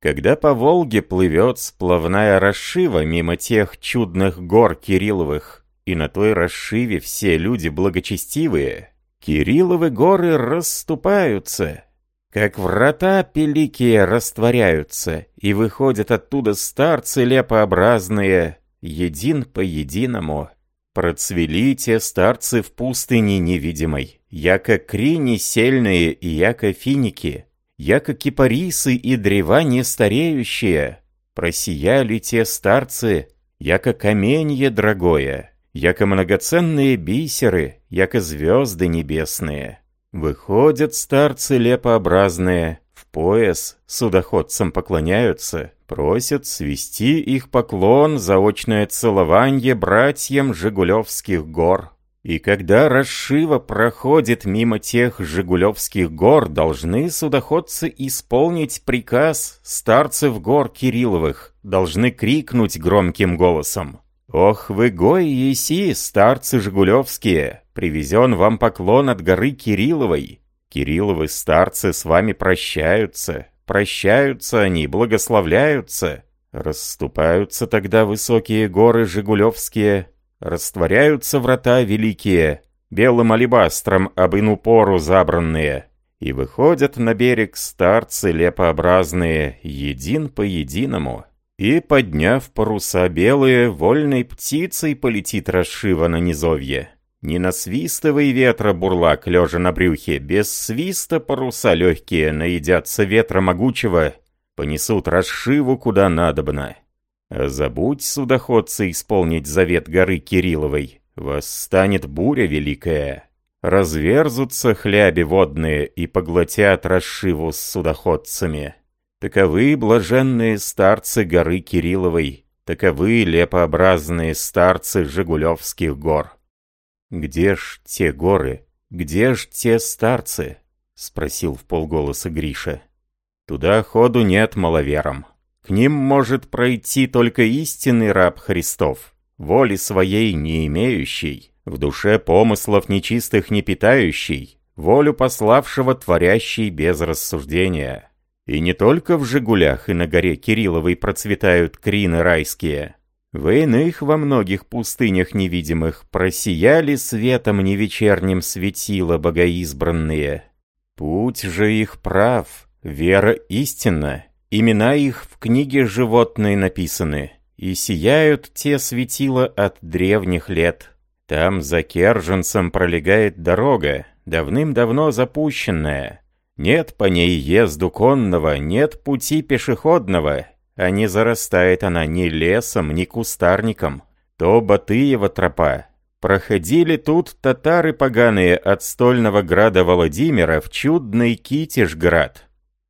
Когда по Волге плывет сплавная расшива мимо тех чудных гор Кирилловых, и на той расшиве все люди благочестивые, Кирилловы горы расступаются, как врата пеликие растворяются, и выходят оттуда старцы лепообразные, един по единому. Процвели те старцы в пустыне невидимой, яко крини сельные и яко финики, яко кипарисы и древа нестареющие, просияли те старцы, яко каменье дорогое, яко многоценные бисеры, яко звезды небесные. Выходят старцы лепообразные, в пояс судоходцам поклоняются, просят свести их поклон заочное целованье братьям Жигулевских гор. И когда расшива проходит мимо тех Жигулевских гор, должны судоходцы исполнить приказ старцев гор Кирилловых, должны крикнуть громким голосом. «Ох вы гой еси, старцы Жигулевские, привезен вам поклон от горы Кирилловой. Кирилловы старцы с вами прощаются, прощаются они, благословляются». Расступаются тогда высокие горы Жигулевские, Растворяются врата великие, белым алебастром об ину пору забранные, и выходят на берег старцы лепообразные, един по единому. И, подняв паруса белые, вольной птицей полетит расшива на низовье. Не насвистывай ветра бурлак, лежа на брюхе, без свиста паруса легкие наедятся ветра могучего, понесут расшиву куда надобно. Забудь, судоходцы, исполнить завет горы Кирилловой. Восстанет буря великая. Разверзутся хляби водные и поглотят расшиву с судоходцами. Таковы блаженные старцы горы Кирилловой, таковы лепообразные старцы Жигулевских гор. «Где ж те горы? Где ж те старцы?» — спросил в полголоса Гриша. «Туда ходу нет маловерам. К ним может пройти только истинный раб Христов, воли своей не имеющий, в душе помыслов нечистых не питающий, волю пославшего творящий без рассуждения. И не только в Жигулях и на горе Кирилловой процветают крины райские. В иных во многих пустынях невидимых просияли светом невечерним светила богоизбранные. Путь же их прав, вера истинна, Имена их в книге животной написаны, и сияют те светила от древних лет. Там за Керженцем пролегает дорога, давным-давно запущенная. Нет по ней езду конного, нет пути пешеходного, а не зарастает она ни лесом, ни кустарником. То Батыева тропа. Проходили тут татары поганые от стольного града Владимира в чудный Китежград.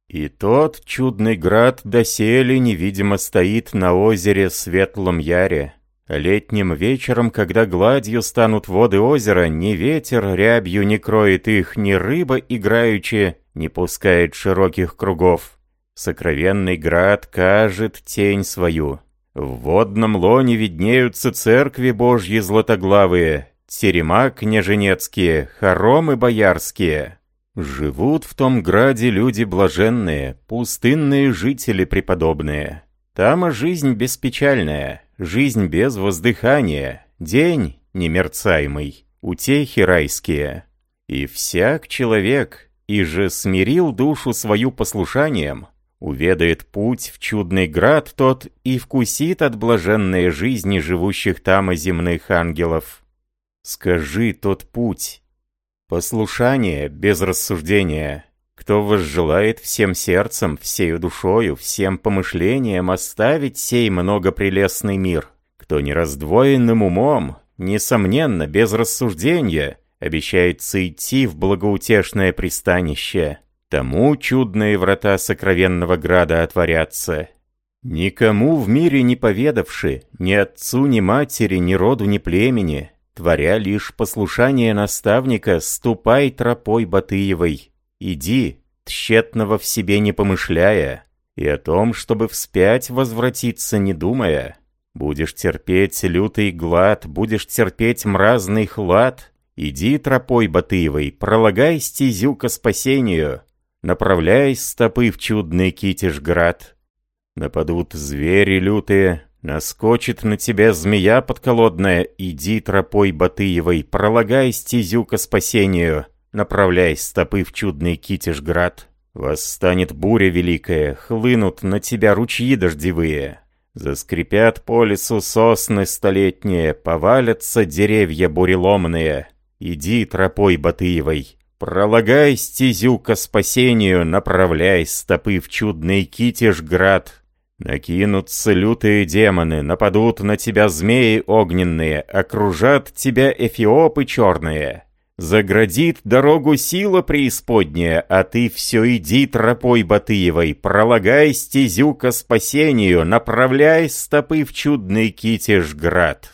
И тот чудный град доселе невидимо стоит на озере Светлом Яре. Летним вечером, когда гладью станут воды озера, ни ветер рябью не кроет их, ни рыба играючи не пускает широких кругов. Сокровенный град кажет тень свою. В водном лоне виднеются церкви божьи златоглавые, терема княженецкие, хоромы боярские. Живут в том граде люди блаженные, пустынные жители преподобные. Там жизнь беспечальная, жизнь без воздыхания, день немерцаемый, утехи райские. И всяк человек, и же смирил душу свою послушанием, уведает путь в чудный град тот и вкусит от блаженной жизни живущих там и земных ангелов. Скажи тот путь. Послушание без рассуждения. Кто возжелает всем сердцем, всею душою, всем помышлением оставить сей многопрелестный мир, кто нераздвоенным умом, несомненно, без рассуждения, обещается идти в благоутешное пристанище, тому чудные врата сокровенного града отворятся. Никому в мире не поведавши, ни отцу, ни матери, ни роду, ни племени, творя лишь послушание наставника, ступай тропой Батыевой, иди, тщетного в себе не помышляя, и о том, чтобы вспять возвратиться не думая. Будешь терпеть лютый глад, будешь терпеть мразный хлад, иди тропой Батыевой, пролагай стезю ко спасению, направляй стопы в чудный Китежград. Нападут звери лютые, наскочит на тебя змея подколодная, иди тропой Батыевой, пролагай стезю ко спасению, направляй стопы в чудный Китежград. Восстанет буря великая, хлынут на тебя ручьи дождевые. Заскрипят по лесу сосны столетние, повалятся деревья буреломные. Иди тропой Батыевой, Пролагай стезю ко спасению, направляй стопы в чудный Китежград. Накинутся лютые демоны, нападут на тебя змеи огненные, окружат тебя эфиопы черные. Заградит дорогу сила преисподняя, а ты все иди тропой Батыевой, пролагай стезю ко спасению, направляй стопы в чудный Китежград.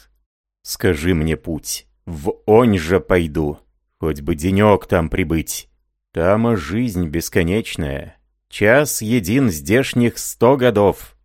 Скажи мне путь, в онь же пойду. Хоть бы денек там прибыть. Там и жизнь бесконечная. Час един здешних сто годов.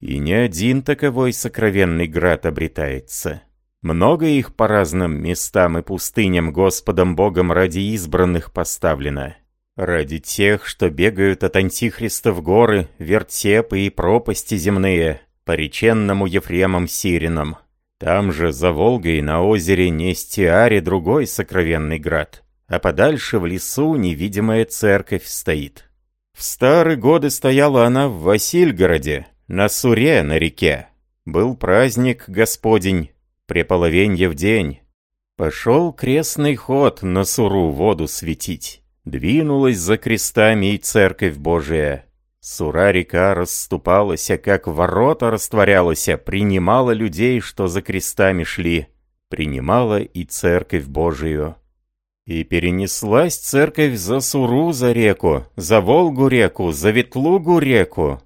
И не один таковой сокровенный град обретается. Много их по разным местам и пустыням Господом Богом ради избранных поставлено. Ради тех, что бегают от Антихриста в горы, вертепы и пропасти земные, по реченному Ефремом Сиринам. Там же, за Волгой, на озере Нестиаре, другой сокровенный град, а подальше в лесу невидимая церковь стоит. В старые годы стояла она в Васильгороде, на Суре на реке. Был праздник Господень, преполовенье в день. Пошел крестный ход на Суру воду светить. Двинулась за крестами и церковь Божия. Сура-река расступалась, а как ворота растворялась, принимала людей, что за крестами шли, принимала и церковь Божию. И перенеслась церковь за Суру за реку, за Волгу-реку, за Ветлугу-реку.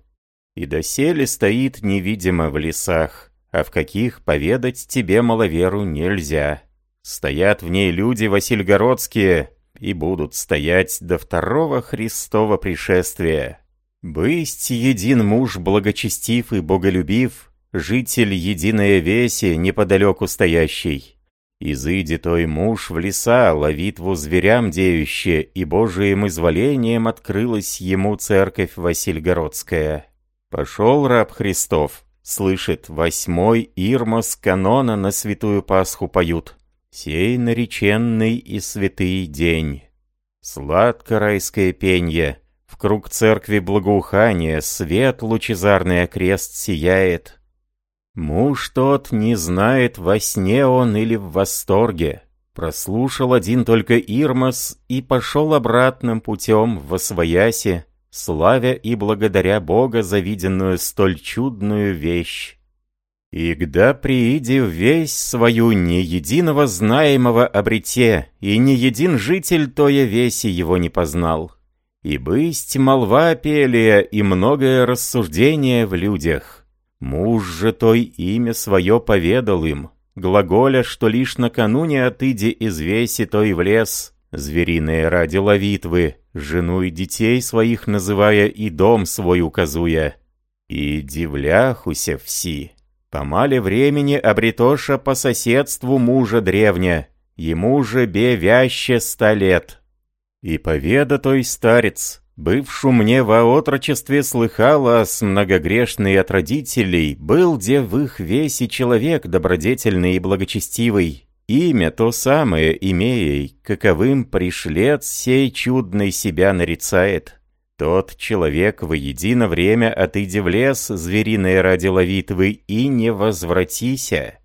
И доселе стоит невидимо в лесах, а в каких поведать тебе маловеру нельзя. Стоят в ней люди васильгородские и будут стоять до второго Христова пришествия. Бысть един муж благочестив и боголюбив, Житель единая веси, неподалеку стоящий. Изыди той муж в леса, ловитву зверям деюще, И Божиим изволением открылась ему церковь Васильгородская. Пошел раб Христов, слышит, восьмой Ирмос канона на святую Пасху поют. Сей нареченный и святый день. Сладко райское пенье — в круг церкви благоухания свет лучезарный окрест сияет. Муж тот не знает, во сне он или в восторге. Прослушал один только Ирмас и пошел обратным путем в Освояси, славя и благодаря Бога за виденную столь чудную вещь. И гда прииди весь свою ни единого знаемого обрете, и ни един житель тоя веси его не познал. И бысть молва пелия и многое рассуждение в людях. Муж же той имя свое поведал им, глаголя, что лишь накануне отыди из веси той в лес, звериные ради ловитвы, жену и детей своих называя и дом свой указуя. И дивляхуся все. По мале времени обретоша по соседству мужа древня, ему же бе вяще ста лет. И поведа той старец, бывшу мне во отрочестве слыхала с многогрешной от родителей, был где в их весе человек добродетельный и благочестивый. Имя то самое имея, каковым пришлец сей чудный себя нарицает. Тот человек воедино время отыди в лес, звериное ради ловитвы, и не возвратися.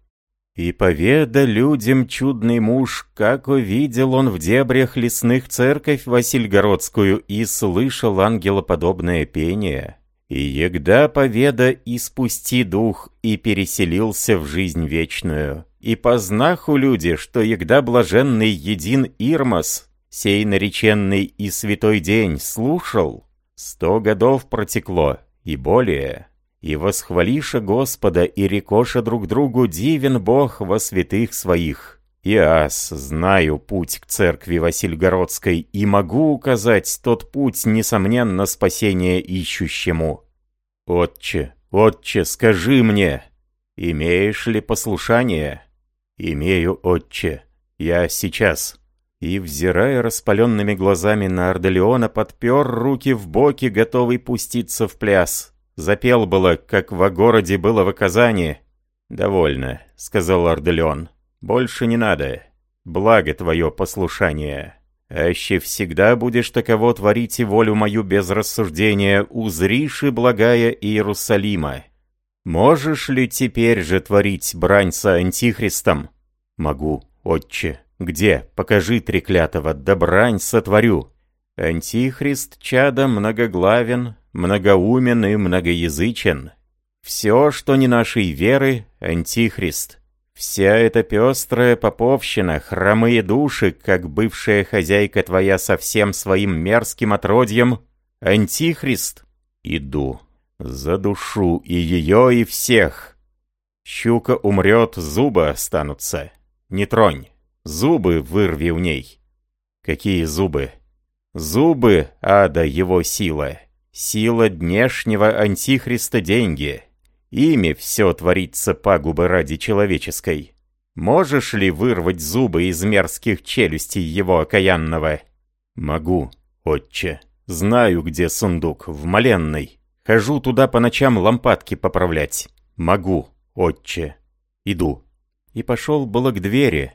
И поведа людям чудный муж, как увидел он в дебрях лесных церковь Васильгородскую и слышал ангелоподобное пение. И егда поведа испусти дух и переселился в жизнь вечную. И познаху люди, что егда блаженный един Ирмас, сей нареченный и святой день, слушал, сто годов протекло и более. И восхвалиша Господа и рекоша друг другу дивен Бог во святых своих. И аз знаю путь к церкви Васильгородской и могу указать тот путь, несомненно, спасения ищущему. Отче, отче, скажи мне, имеешь ли послушание? Имею, отче, я сейчас и, взирая распаленными глазами на Арделеона, подпер руки в боки, готовый пуститься в пляс. Запел было, как во городе было в Казани. «Довольно», — сказал Арделеон. «Больше не надо. Благо твое послушание. Аще всегда будешь таково творить и волю мою без рассуждения, узришь и благая Иерусалима. Можешь ли теперь же творить брань со Антихристом?» «Могу, отче», «Где? Покажи, треклятого, да брань сотворю!» Антихрист чадо многоглавен, многоумен и многоязычен. Все, что не нашей веры, антихрист. Вся эта пестрая поповщина, хромые души, как бывшая хозяйка твоя со всем своим мерзким отродьем, антихрист. Иду. За душу и ее, и всех. Щука умрет, зубы останутся. Не тронь. Зубы вырви у ней. Какие зубы? Зубы ада его сила. Сила днешнего антихриста деньги. Ими все творится пагубы ради человеческой. Можешь ли вырвать зубы из мерзких челюстей его окаянного? Могу, отче. Знаю, где сундук, в Маленной. Хожу туда по ночам лампадки поправлять. Могу, отче. Иду. И пошел было к двери,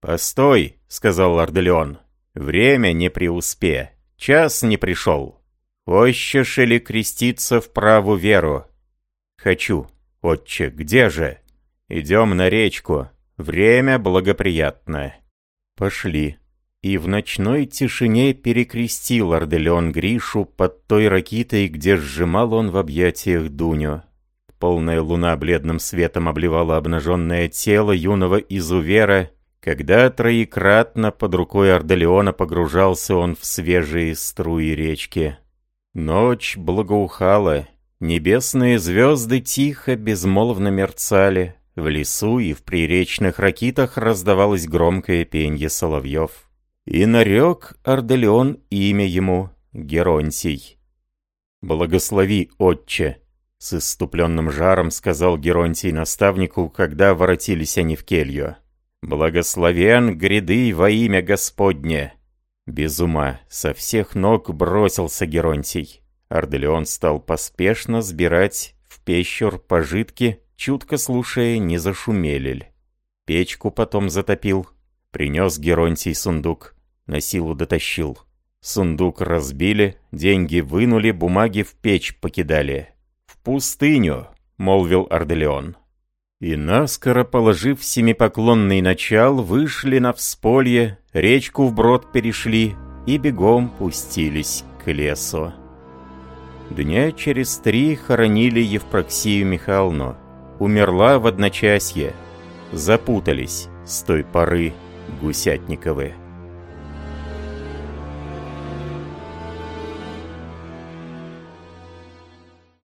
«Постой», — сказал Арделеон. «Время не преуспе. Час не пришел. Хочешь ли креститься в праву веру?» «Хочу. Отче, где же?» «Идем на речку. Время благоприятное». Пошли. И в ночной тишине перекрестил Арделеон Гришу под той ракитой, где сжимал он в объятиях Дуню. Полная луна бледным светом обливала обнаженное тело юного изувера, когда троекратно под рукой Ордолеона погружался он в свежие струи речки. Ночь благоухала, небесные звезды тихо, безмолвно мерцали, в лесу и в приречных ракитах раздавалось громкое пенье соловьев. И нарек Ордолеон имя ему Геронтий. «Благослови, отче!» — с иступленным жаром сказал Геронтий наставнику, когда воротились они в келью. «Благословен гряды во имя Господне!» Без ума, со всех ног бросился Геронтий. Арделеон стал поспешно сбирать в пещур пожитки, чутко слушая, не зашумели ли. Печку потом затопил. Принес Геронтий сундук. На силу дотащил. Сундук разбили, деньги вынули, бумаги в печь покидали. «В пустыню», — молвил Арделеон. И наскоро положив семипоклонный начал, вышли на всполье, речку вброд перешли и бегом пустились к лесу. Дня через три хоронили Евпроксию Михайловну. Умерла в одночасье. Запутались с той поры Гусятниковы.